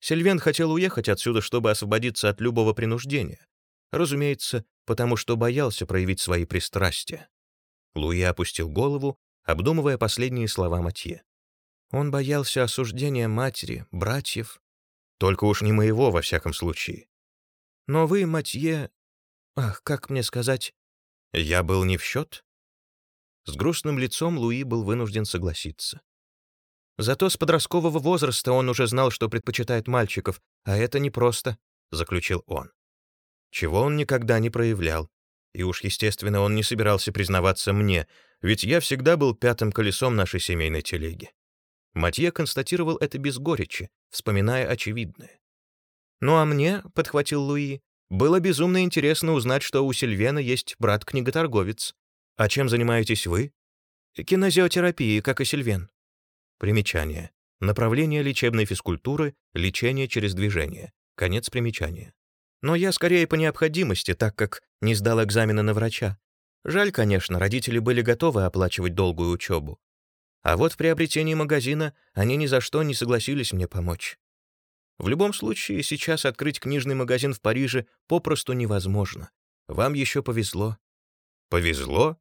Сильвен хотел уехать отсюда, чтобы освободиться от любого принуждения. Разумеется, потому что боялся проявить свои пристрастия. Луи опустил голову, обдумывая последние слова Матье. Он боялся осуждения матери, братьев. Только уж не моего, во всяком случае. Но вы, Матье... Ах, как мне сказать? Я был не в счет? С грустным лицом Луи был вынужден согласиться. Зато с подросткового возраста он уже знал, что предпочитает мальчиков, а это непросто, — заключил он. Чего он никогда не проявлял. И уж, естественно, он не собирался признаваться мне, ведь я всегда был пятым колесом нашей семейной телеги. Матье констатировал это без горечи, вспоминая очевидное. «Ну а мне», — подхватил Луи, — «было безумно интересно узнать, что у Сильвена есть брат-книготорговец. А чем занимаетесь вы?» «Кинезиотерапией, как и Сильвен». Примечание. Направление лечебной физкультуры, лечение через движение. Конец примечания. Но я скорее по необходимости, так как не сдал экзамена на врача. Жаль, конечно, родители были готовы оплачивать долгую учебу. А вот в приобретении магазина они ни за что не согласились мне помочь. В любом случае, сейчас открыть книжный магазин в Париже попросту невозможно. Вам еще повезло». «Повезло?»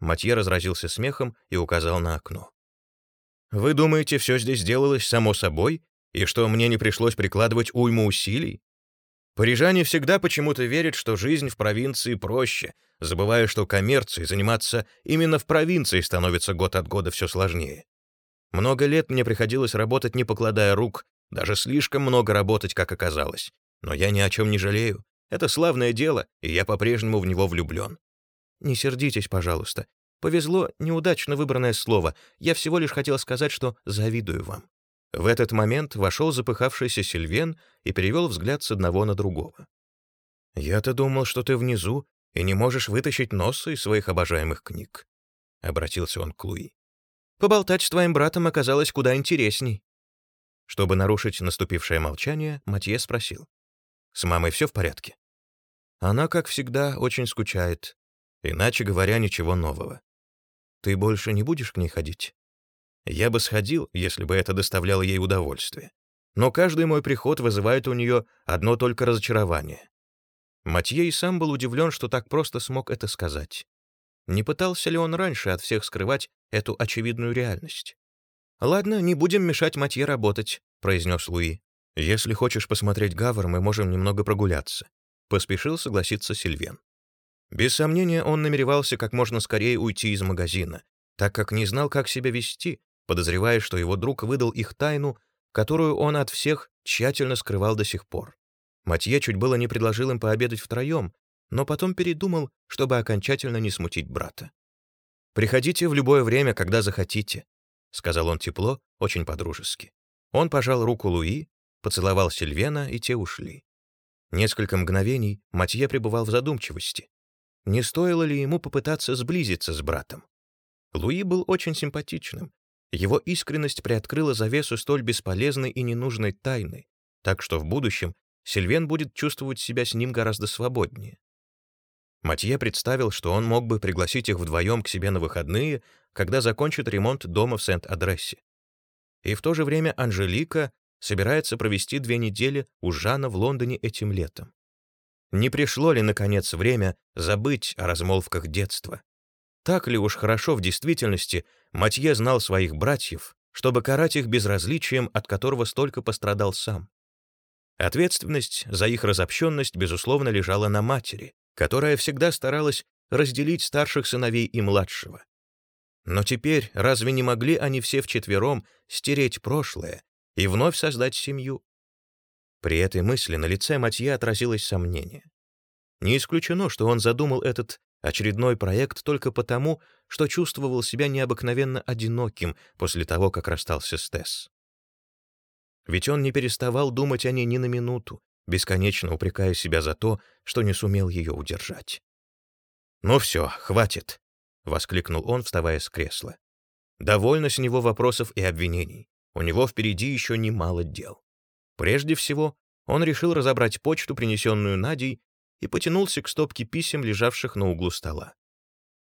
Матье разразился смехом и указал на окно. «Вы думаете, все здесь делалось само собой, и что мне не пришлось прикладывать уйму усилий? Парижане всегда почему-то верят, что жизнь в провинции проще, забывая, что коммерцией заниматься именно в провинции становится год от года все сложнее. Много лет мне приходилось работать, не покладая рук, даже слишком много работать, как оказалось. Но я ни о чем не жалею. Это славное дело, и я по-прежнему в него влюблен. Не сердитесь, пожалуйста. Повезло неудачно выбранное слово. Я всего лишь хотел сказать, что завидую вам. В этот момент вошел запыхавшийся Сильвен и перевел взгляд с одного на другого. «Я-то думал, что ты внизу и не можешь вытащить носа из своих обожаемых книг», — обратился он к Луи. «Поболтать с твоим братом оказалось куда интересней». Чтобы нарушить наступившее молчание, Матье спросил. С мамой все в порядке?» «Она, как всегда, очень скучает. Иначе говоря, ничего нового. Ты больше не будешь к ней ходить?» Я бы сходил, если бы это доставляло ей удовольствие. Но каждый мой приход вызывает у нее одно только разочарование. Матье и сам был удивлен, что так просто смог это сказать. Не пытался ли он раньше от всех скрывать эту очевидную реальность? «Ладно, не будем мешать Матье работать», — произнес Луи. «Если хочешь посмотреть Гавр, мы можем немного прогуляться», — поспешил согласиться Сильвен. Без сомнения, он намеревался как можно скорее уйти из магазина, так как не знал, как себя вести, подозревая, что его друг выдал их тайну, которую он от всех тщательно скрывал до сих пор. Матье чуть было не предложил им пообедать втроем, но потом передумал, чтобы окончательно не смутить брата. «Приходите в любое время, когда захотите», — сказал он тепло, очень подружески. Он пожал руку Луи, поцеловал Сильвена, и те ушли. Несколько мгновений Матье пребывал в задумчивости. Не стоило ли ему попытаться сблизиться с братом? Луи был очень симпатичным. Его искренность приоткрыла завесу столь бесполезной и ненужной тайны, так что в будущем Сильвен будет чувствовать себя с ним гораздо свободнее. Матье представил, что он мог бы пригласить их вдвоем к себе на выходные, когда закончит ремонт дома в Сент-Адрессе. И в то же время Анжелика собирается провести две недели у Жана в Лондоне этим летом. Не пришло ли, наконец, время забыть о размолвках детства? Так ли уж хорошо в действительности Матье знал своих братьев, чтобы карать их безразличием, от которого столько пострадал сам? Ответственность за их разобщенность, безусловно, лежала на матери, которая всегда старалась разделить старших сыновей и младшего. Но теперь разве не могли они все вчетвером стереть прошлое и вновь создать семью? При этой мысли на лице Матье отразилось сомнение. Не исключено, что он задумал этот очередной проект только потому, что чувствовал себя необыкновенно одиноким после того, как расстался с Тесс. Ведь он не переставал думать о ней ни на минуту, бесконечно упрекая себя за то, что не сумел ее удержать. «Ну все, хватит», — воскликнул он, вставая с кресла. «Довольно с него вопросов и обвинений. У него впереди еще немало дел. Прежде всего, он решил разобрать почту, принесенную Надей, и потянулся к стопке писем, лежавших на углу стола.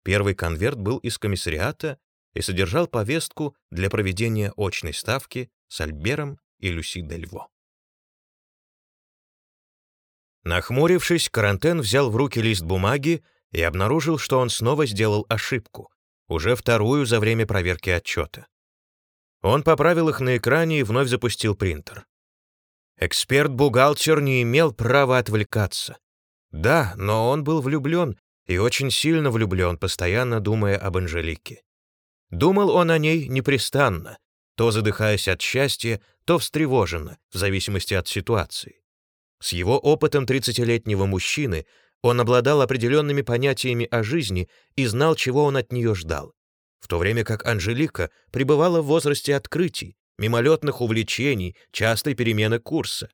Первый конверт был из комиссариата и содержал повестку для проведения очной ставки с Альбером и Люси Дельво. Нахмурившись, Карантен взял в руки лист бумаги и обнаружил, что он снова сделал ошибку, уже вторую за время проверки отчета. Он поправил их на экране и вновь запустил принтер. Эксперт-бухгалтер не имел права отвлекаться. Да, но он был влюблен, и очень сильно влюблен, постоянно думая об Анжелике. Думал он о ней непрестанно, то задыхаясь от счастья, то встревоженно, в зависимости от ситуации. С его опытом 30-летнего мужчины он обладал определенными понятиями о жизни и знал, чего он от нее ждал, в то время как Анжелика пребывала в возрасте открытий, мимолетных увлечений, частой перемены курса.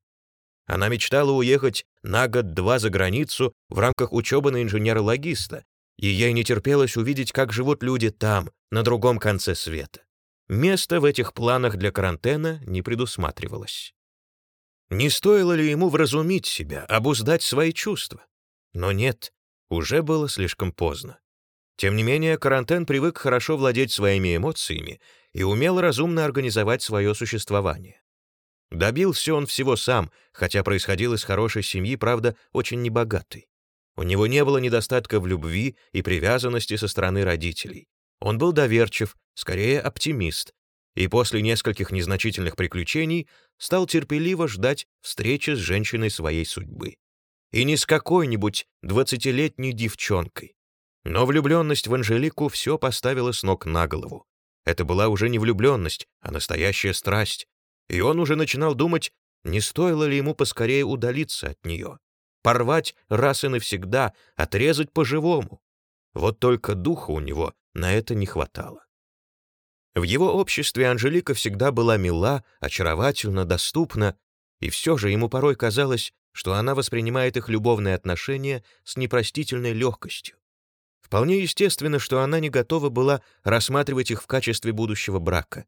Она мечтала уехать на год-два за границу в рамках учебы на инженера-логиста, и ей не терпелось увидеть, как живут люди там, на другом конце света. Место в этих планах для карантена не предусматривалось. Не стоило ли ему вразумить себя, обуздать свои чувства? Но нет, уже было слишком поздно. Тем не менее, карантен привык хорошо владеть своими эмоциями и умел разумно организовать свое существование. Добился он всего сам, хотя происходил из хорошей семьи, правда, очень небогатой. У него не было недостатка в любви и привязанности со стороны родителей. Он был доверчив, скорее оптимист, и после нескольких незначительных приключений стал терпеливо ждать встречи с женщиной своей судьбы. И не с какой-нибудь двадцатилетней девчонкой. Но влюбленность в Анжелику все поставила с ног на голову. Это была уже не влюбленность, а настоящая страсть. И он уже начинал думать, не стоило ли ему поскорее удалиться от нее, порвать раз и навсегда, отрезать по-живому. Вот только духа у него на это не хватало. В его обществе Анжелика всегда была мила, очаровательна, доступна, и все же ему порой казалось, что она воспринимает их любовные отношения с непростительной легкостью. Вполне естественно, что она не готова была рассматривать их в качестве будущего брака.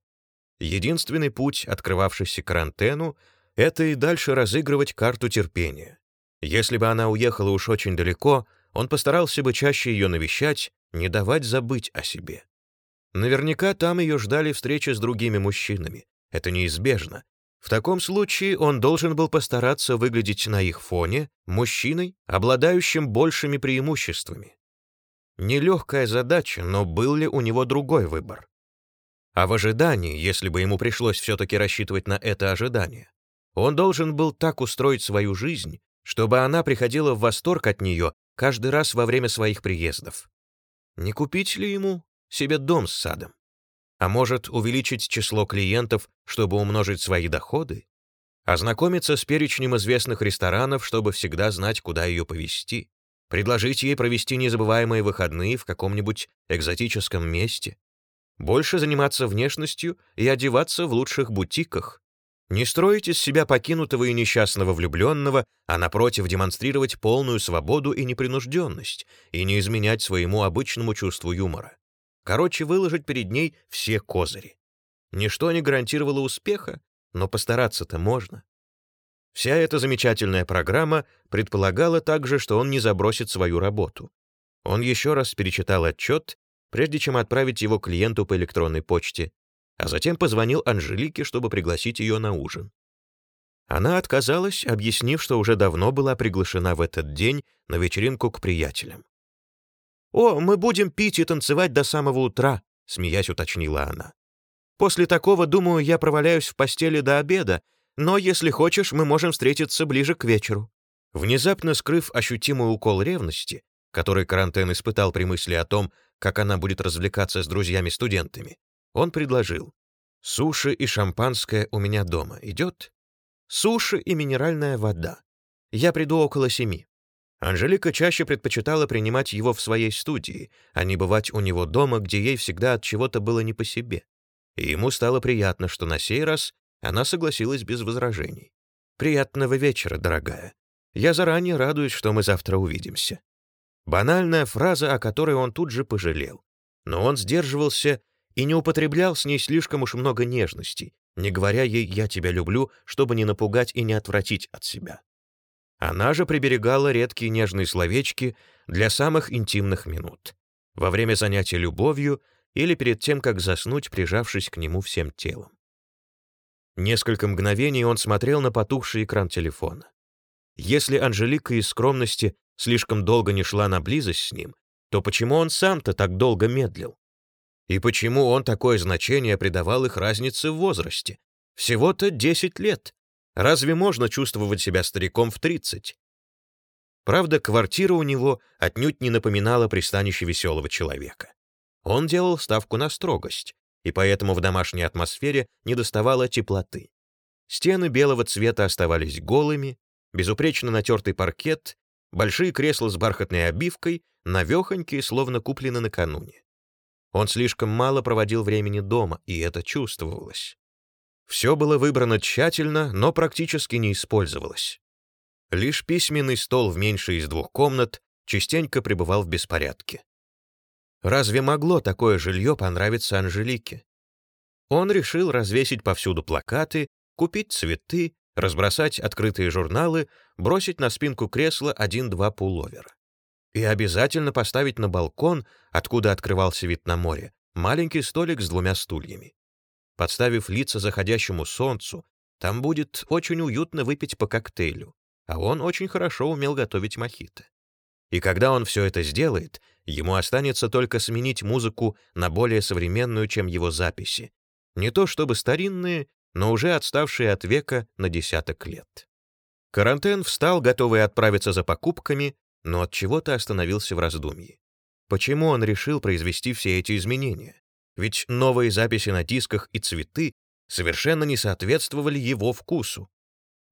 Единственный путь, открывавшийся карантену, это и дальше разыгрывать карту терпения, Если бы она уехала уж очень далеко, он постарался бы чаще ее навещать, не давать забыть о себе. Наверняка там ее ждали встречи с другими мужчинами. Это неизбежно. В таком случае он должен был постараться выглядеть на их фоне мужчиной, обладающим большими преимуществами. Нелегкая задача, но был ли у него другой выбор? А в ожидании, если бы ему пришлось все-таки рассчитывать на это ожидание, он должен был так устроить свою жизнь, чтобы она приходила в восторг от нее каждый раз во время своих приездов. Не купить ли ему себе дом с садом? А может, увеличить число клиентов, чтобы умножить свои доходы? Ознакомиться с перечнем известных ресторанов, чтобы всегда знать, куда ее повезти? Предложить ей провести незабываемые выходные в каком-нибудь экзотическом месте? Больше заниматься внешностью и одеваться в лучших бутиках. Не строить из себя покинутого и несчастного влюбленного, а напротив демонстрировать полную свободу и непринужденность, и не изменять своему обычному чувству юмора. Короче, выложить перед ней все козыри. Ничто не гарантировало успеха, но постараться-то можно. Вся эта замечательная программа предполагала также, что он не забросит свою работу. Он еще раз перечитал отчет прежде чем отправить его клиенту по электронной почте, а затем позвонил Анжелике, чтобы пригласить ее на ужин. Она отказалась, объяснив, что уже давно была приглашена в этот день на вечеринку к приятелям. «О, мы будем пить и танцевать до самого утра», — смеясь уточнила она. «После такого, думаю, я проваляюсь в постели до обеда, но, если хочешь, мы можем встретиться ближе к вечеру». Внезапно скрыв ощутимый укол ревности, который Карантен испытал при мысли о том, как она будет развлекаться с друзьями-студентами, он предложил «Суши и шампанское у меня дома идет?» «Суши и минеральная вода. Я приду около семи». Анжелика чаще предпочитала принимать его в своей студии, а не бывать у него дома, где ей всегда от чего-то было не по себе. И ему стало приятно, что на сей раз она согласилась без возражений. «Приятного вечера, дорогая. Я заранее радуюсь, что мы завтра увидимся». Банальная фраза, о которой он тут же пожалел. Но он сдерживался и не употреблял с ней слишком уж много нежности, не говоря ей «я тебя люблю», чтобы не напугать и не отвратить от себя. Она же приберегала редкие нежные словечки для самых интимных минут, во время занятия любовью или перед тем, как заснуть, прижавшись к нему всем телом. Несколько мгновений он смотрел на потухший экран телефона. Если Анжелика из скромности слишком долго не шла на близость с ним, то почему он сам-то так долго медлил? И почему он такое значение придавал их разнице в возрасте? Всего-то 10 лет. Разве можно чувствовать себя стариком в 30? Правда, квартира у него отнюдь не напоминала пристанище веселого человека. Он делал ставку на строгость, и поэтому в домашней атмосфере недоставало теплоты. Стены белого цвета оставались голыми, безупречно натертый паркет Большие кресла с бархатной обивкой, навехонькие, словно куплены накануне. Он слишком мало проводил времени дома, и это чувствовалось. Все было выбрано тщательно, но практически не использовалось. Лишь письменный стол в меньшей из двух комнат частенько пребывал в беспорядке. Разве могло такое жилье понравиться Анжелике? Он решил развесить повсюду плакаты, купить цветы, разбросать открытые журналы, бросить на спинку кресла один-два пуловера. И обязательно поставить на балкон, откуда открывался вид на море, маленький столик с двумя стульями. Подставив лица заходящему солнцу, там будет очень уютно выпить по коктейлю, а он очень хорошо умел готовить мохито. И когда он все это сделает, ему останется только сменить музыку на более современную, чем его записи. Не то чтобы старинные, но уже отставшие от века на десяток лет. Карантен встал, готовый отправиться за покупками, но от чего-то остановился в раздумье. Почему он решил произвести все эти изменения? Ведь новые записи на дисках и цветы совершенно не соответствовали его вкусу.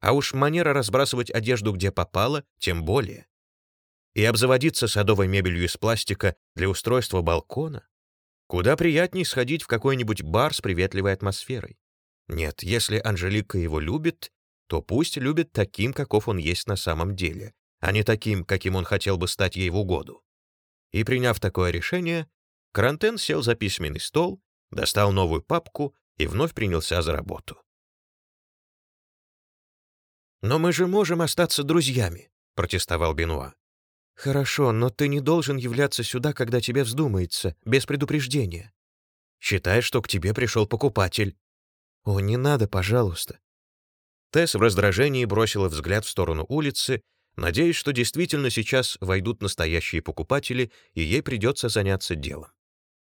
А уж манера разбрасывать одежду где попало, тем более. И обзаводиться садовой мебелью из пластика для устройства балкона? Куда приятнее сходить в какой-нибудь бар с приветливой атмосферой. Нет, если Анжелика его любит, то пусть любит таким, каков он есть на самом деле, а не таким, каким он хотел бы стать ей в угоду. И приняв такое решение, Карантен сел за письменный стол, достал новую папку и вновь принялся за работу. «Но мы же можем остаться друзьями», — протестовал Бенуа. «Хорошо, но ты не должен являться сюда, когда тебе вздумается, без предупреждения. Считай, что к тебе пришел покупатель. О, не надо, пожалуйста». Тесс в раздражении бросила взгляд в сторону улицы, надеясь, что действительно сейчас войдут настоящие покупатели, и ей придется заняться делом.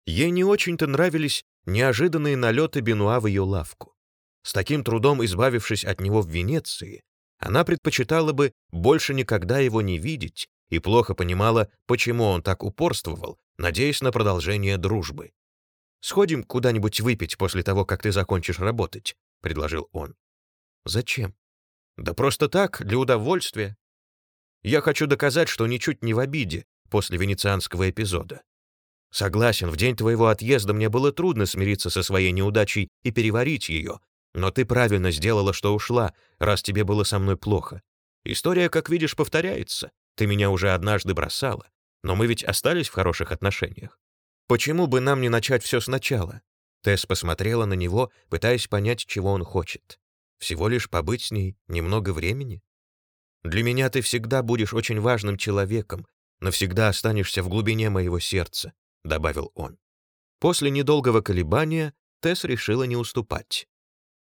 Ей не очень-то нравились неожиданные налеты Бенуа в ее лавку. С таким трудом избавившись от него в Венеции, она предпочитала бы больше никогда его не видеть и плохо понимала, почему он так упорствовал, надеясь на продолжение дружбы. «Сходим куда-нибудь выпить после того, как ты закончишь работать», — предложил он. «Зачем?» «Да просто так, для удовольствия. Я хочу доказать, что ничуть не в обиде после венецианского эпизода. Согласен, в день твоего отъезда мне было трудно смириться со своей неудачей и переварить ее, но ты правильно сделала, что ушла, раз тебе было со мной плохо. История, как видишь, повторяется. Ты меня уже однажды бросала, но мы ведь остались в хороших отношениях. Почему бы нам не начать все сначала? Тесс посмотрела на него, пытаясь понять, чего он хочет. Всего лишь побыть с ней немного времени? Для меня ты всегда будешь очень важным человеком, навсегда останешься в глубине моего сердца», — добавил он. После недолгого колебания Тесс решила не уступать.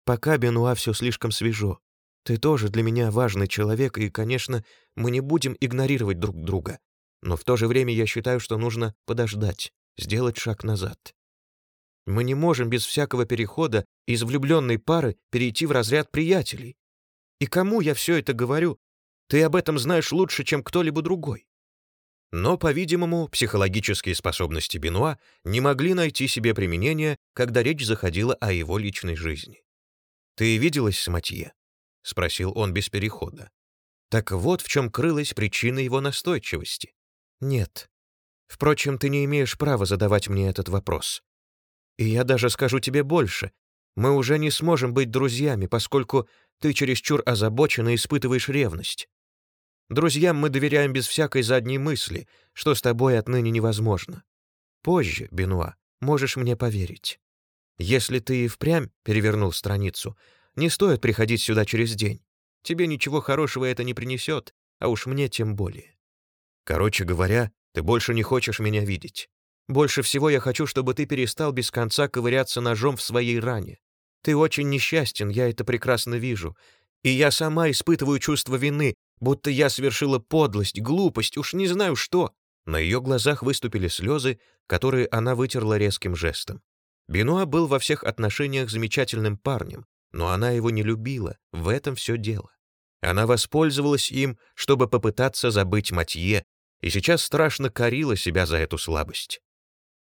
Пока, Бенуа, все слишком свежо. Ты тоже для меня важный человек, и, конечно, мы не будем игнорировать друг друга. Но в то же время я считаю, что нужно подождать, сделать шаг назад. Мы не можем без всякого перехода из влюбленной пары перейти в разряд приятелей. И кому я все это говорю? Ты об этом знаешь лучше, чем кто-либо другой. Но, по-видимому, психологические способности Бенуа не могли найти себе применения, когда речь заходила о его личной жизни. «Ты виделась с Матье?» — спросил он без перехода. Так вот в чем крылась причина его настойчивости. «Нет. Впрочем, ты не имеешь права задавать мне этот вопрос. И я даже скажу тебе больше. Мы уже не сможем быть друзьями, поскольку ты чересчур озабочен и испытываешь ревность. Друзьям мы доверяем без всякой задней мысли, что с тобой отныне невозможно. Позже, Бенуа, можешь мне поверить. Если ты и впрямь перевернул страницу, не стоит приходить сюда через день. Тебе ничего хорошего это не принесет, а уж мне тем более. Короче говоря, ты больше не хочешь меня видеть. Больше всего я хочу, чтобы ты перестал без конца ковыряться ножом в своей ране. Ты очень несчастен, я это прекрасно вижу. И я сама испытываю чувство вины, будто я совершила подлость, глупость, уж не знаю что. На ее глазах выступили слезы, которые она вытерла резким жестом. Бенуа был во всех отношениях замечательным парнем, но она его не любила, в этом все дело. Она воспользовалась им, чтобы попытаться забыть Матье, и сейчас страшно корила себя за эту слабость.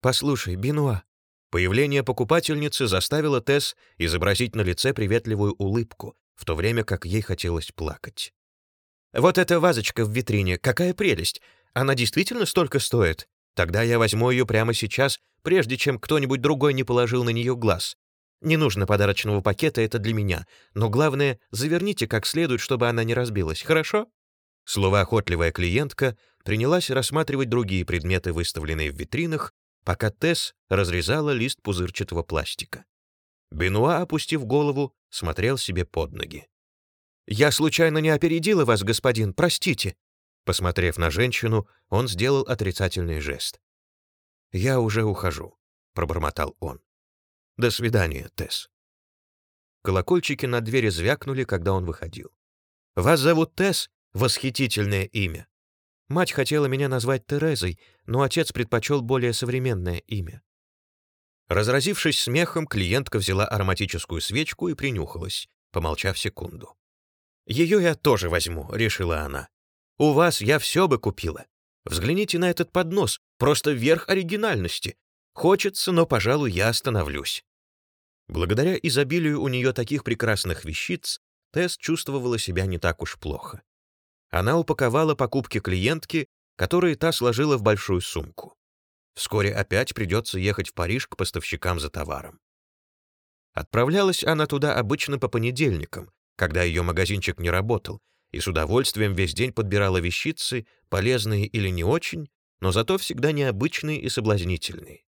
«Послушай, Бенуа». Появление покупательницы заставило Тесс изобразить на лице приветливую улыбку, в то время как ей хотелось плакать. «Вот эта вазочка в витрине, какая прелесть! Она действительно столько стоит? Тогда я возьму ее прямо сейчас прежде чем кто-нибудь другой не положил на нее глаз. Не нужно подарочного пакета, это для меня, но главное, заверните как следует, чтобы она не разбилась, хорошо?» Словоохотливая клиентка принялась рассматривать другие предметы, выставленные в витринах, пока Тесс разрезала лист пузырчатого пластика. Бенуа, опустив голову, смотрел себе под ноги. «Я случайно не опередила вас, господин, простите!» Посмотрев на женщину, он сделал отрицательный жест. «Я уже ухожу», — пробормотал он. «До свидания, Тесс». Колокольчики на двери звякнули, когда он выходил. «Вас зовут Тесс? Восхитительное имя!» Мать хотела меня назвать Терезой, но отец предпочел более современное имя. Разразившись смехом, клиентка взяла ароматическую свечку и принюхалась, помолчав секунду. «Ее я тоже возьму», — решила она. «У вас я все бы купила. Взгляните на этот поднос, просто верх оригинальности. Хочется, но, пожалуй, я остановлюсь. Благодаря изобилию у нее таких прекрасных вещиц, Тесс чувствовала себя не так уж плохо. Она упаковала покупки клиентки, которые та сложила в большую сумку. Вскоре опять придется ехать в Париж к поставщикам за товаром. Отправлялась она туда обычно по понедельникам, когда ее магазинчик не работал, и с удовольствием весь день подбирала вещицы, полезные или не очень, но зато всегда необычные и соблазнительные.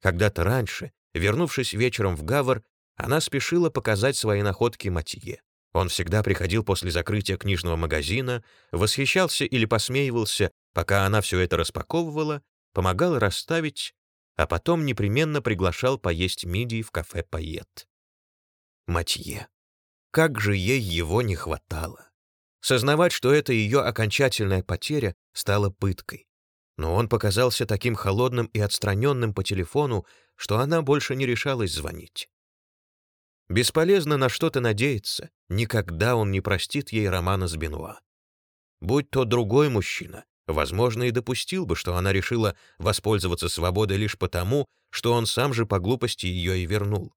Когда-то раньше, вернувшись вечером в Гавр, она спешила показать свои находки Матье. Он всегда приходил после закрытия книжного магазина, восхищался или посмеивался, пока она все это распаковывала, помогал расставить, а потом непременно приглашал поесть мидии в кафе «Поет». Матье. Как же ей его не хватало. Сознавать, что это ее окончательная потеря, стало пыткой. Но он показался таким холодным и отстраненным по телефону, что она больше не решалась звонить. Бесполезно на что-то надеяться, никогда он не простит ей романа с Бенуа. Будь то другой мужчина, возможно, и допустил бы, что она решила воспользоваться свободой лишь потому, что он сам же по глупости ее и вернул.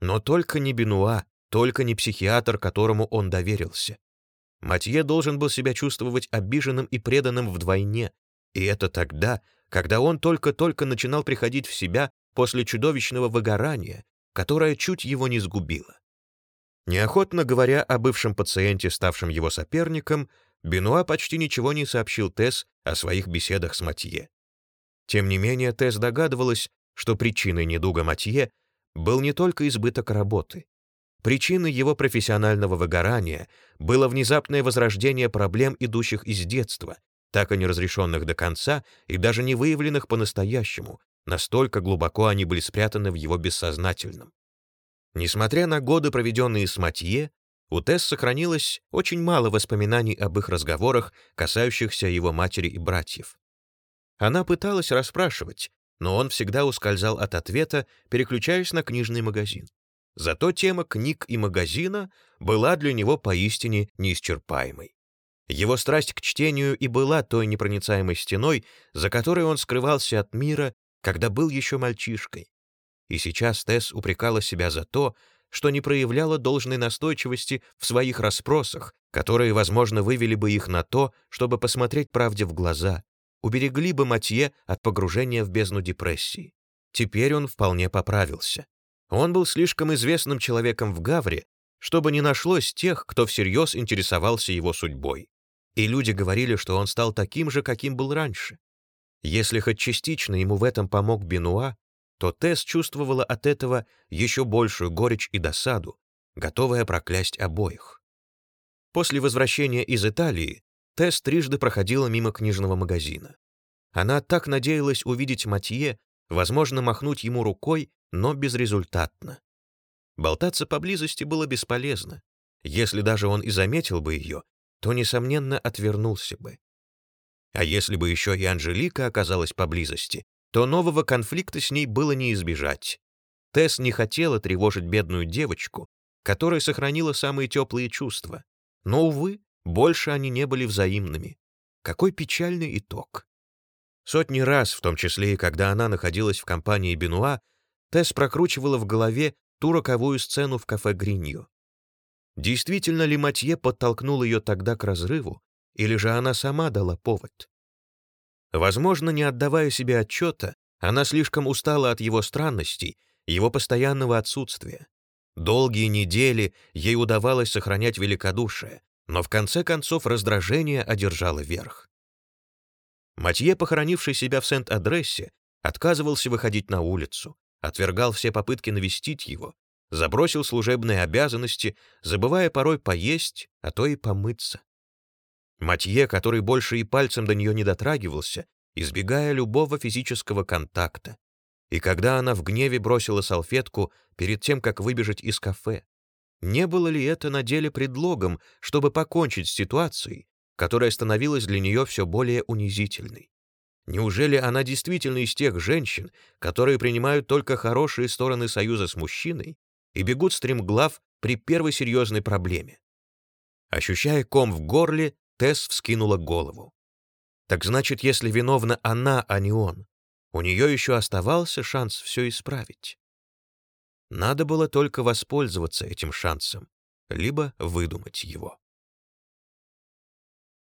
Но только не Бенуа, только не психиатр, которому он доверился. Матье должен был себя чувствовать обиженным и преданным вдвойне, и это тогда, когда он только-только начинал приходить в себя после чудовищного выгорания, которое чуть его не сгубило. Неохотно говоря о бывшем пациенте, ставшем его соперником, Бенуа почти ничего не сообщил Тесс о своих беседах с Матье. Тем не менее, Тесс догадывалась, что причиной недуга Матье был не только избыток работы. Причиной его профессионального выгорания было внезапное возрождение проблем, идущих из детства, так и не разрешенных до конца и даже не выявленных по-настоящему, настолько глубоко они были спрятаны в его бессознательном. Несмотря на годы, проведенные с Матье, у Тесс сохранилось очень мало воспоминаний об их разговорах, касающихся его матери и братьев. Она пыталась расспрашивать, но он всегда ускользал от ответа, переключаясь на книжный магазин. Зато тема книг и магазина была для него поистине неисчерпаемой. Его страсть к чтению и была той непроницаемой стеной, за которой он скрывался от мира, когда был еще мальчишкой. И сейчас Тесс упрекала себя за то, что не проявляла должной настойчивости в своих расспросах, которые, возможно, вывели бы их на то, чтобы посмотреть правде в глаза, уберегли бы Матье от погружения в бездну депрессии. Теперь он вполне поправился. Он был слишком известным человеком в Гавре, чтобы не нашлось тех, кто всерьез интересовался его судьбой. И люди говорили, что он стал таким же, каким был раньше. Если хоть частично ему в этом помог Бенуа, то Тесс чувствовала от этого еще большую горечь и досаду, готовая проклясть обоих. После возвращения из Италии Тесс трижды проходила мимо книжного магазина. Она так надеялась увидеть Матье, возможно, махнуть ему рукой но безрезультатно. Болтаться поблизости было бесполезно. Если даже он и заметил бы ее, то, несомненно, отвернулся бы. А если бы еще и Анжелика оказалась поблизости, то нового конфликта с ней было не избежать. Тесс не хотела тревожить бедную девочку, которая сохранила самые теплые чувства. Но, увы, больше они не были взаимными. Какой печальный итог. Сотни раз, в том числе и когда она находилась в компании Бенуа, Тесс прокручивала в голове ту роковую сцену в кафе Гринью. Действительно ли Матье подтолкнул ее тогда к разрыву, или же она сама дала повод? Возможно, не отдавая себе отчета, она слишком устала от его странностей, его постоянного отсутствия. Долгие недели ей удавалось сохранять великодушие, но в конце концов раздражение одержало верх. Матье, похоронивший себя в Сент-Адрессе, отказывался выходить на улицу, отвергал все попытки навестить его, забросил служебные обязанности, забывая порой поесть, а то и помыться. Матье, который больше и пальцем до нее не дотрагивался, избегая любого физического контакта. И когда она в гневе бросила салфетку перед тем, как выбежать из кафе, не было ли это на деле предлогом, чтобы покончить с ситуацией, которая становилась для нее все более унизительной? Неужели она действительно из тех женщин, которые принимают только хорошие стороны союза с мужчиной и бегут стремглав при первой серьезной проблеме? Ощущая ком в горле, Тесс вскинула голову. Так значит, если виновна она, а не он, у нее еще оставался шанс все исправить. Надо было только воспользоваться этим шансом, либо выдумать его.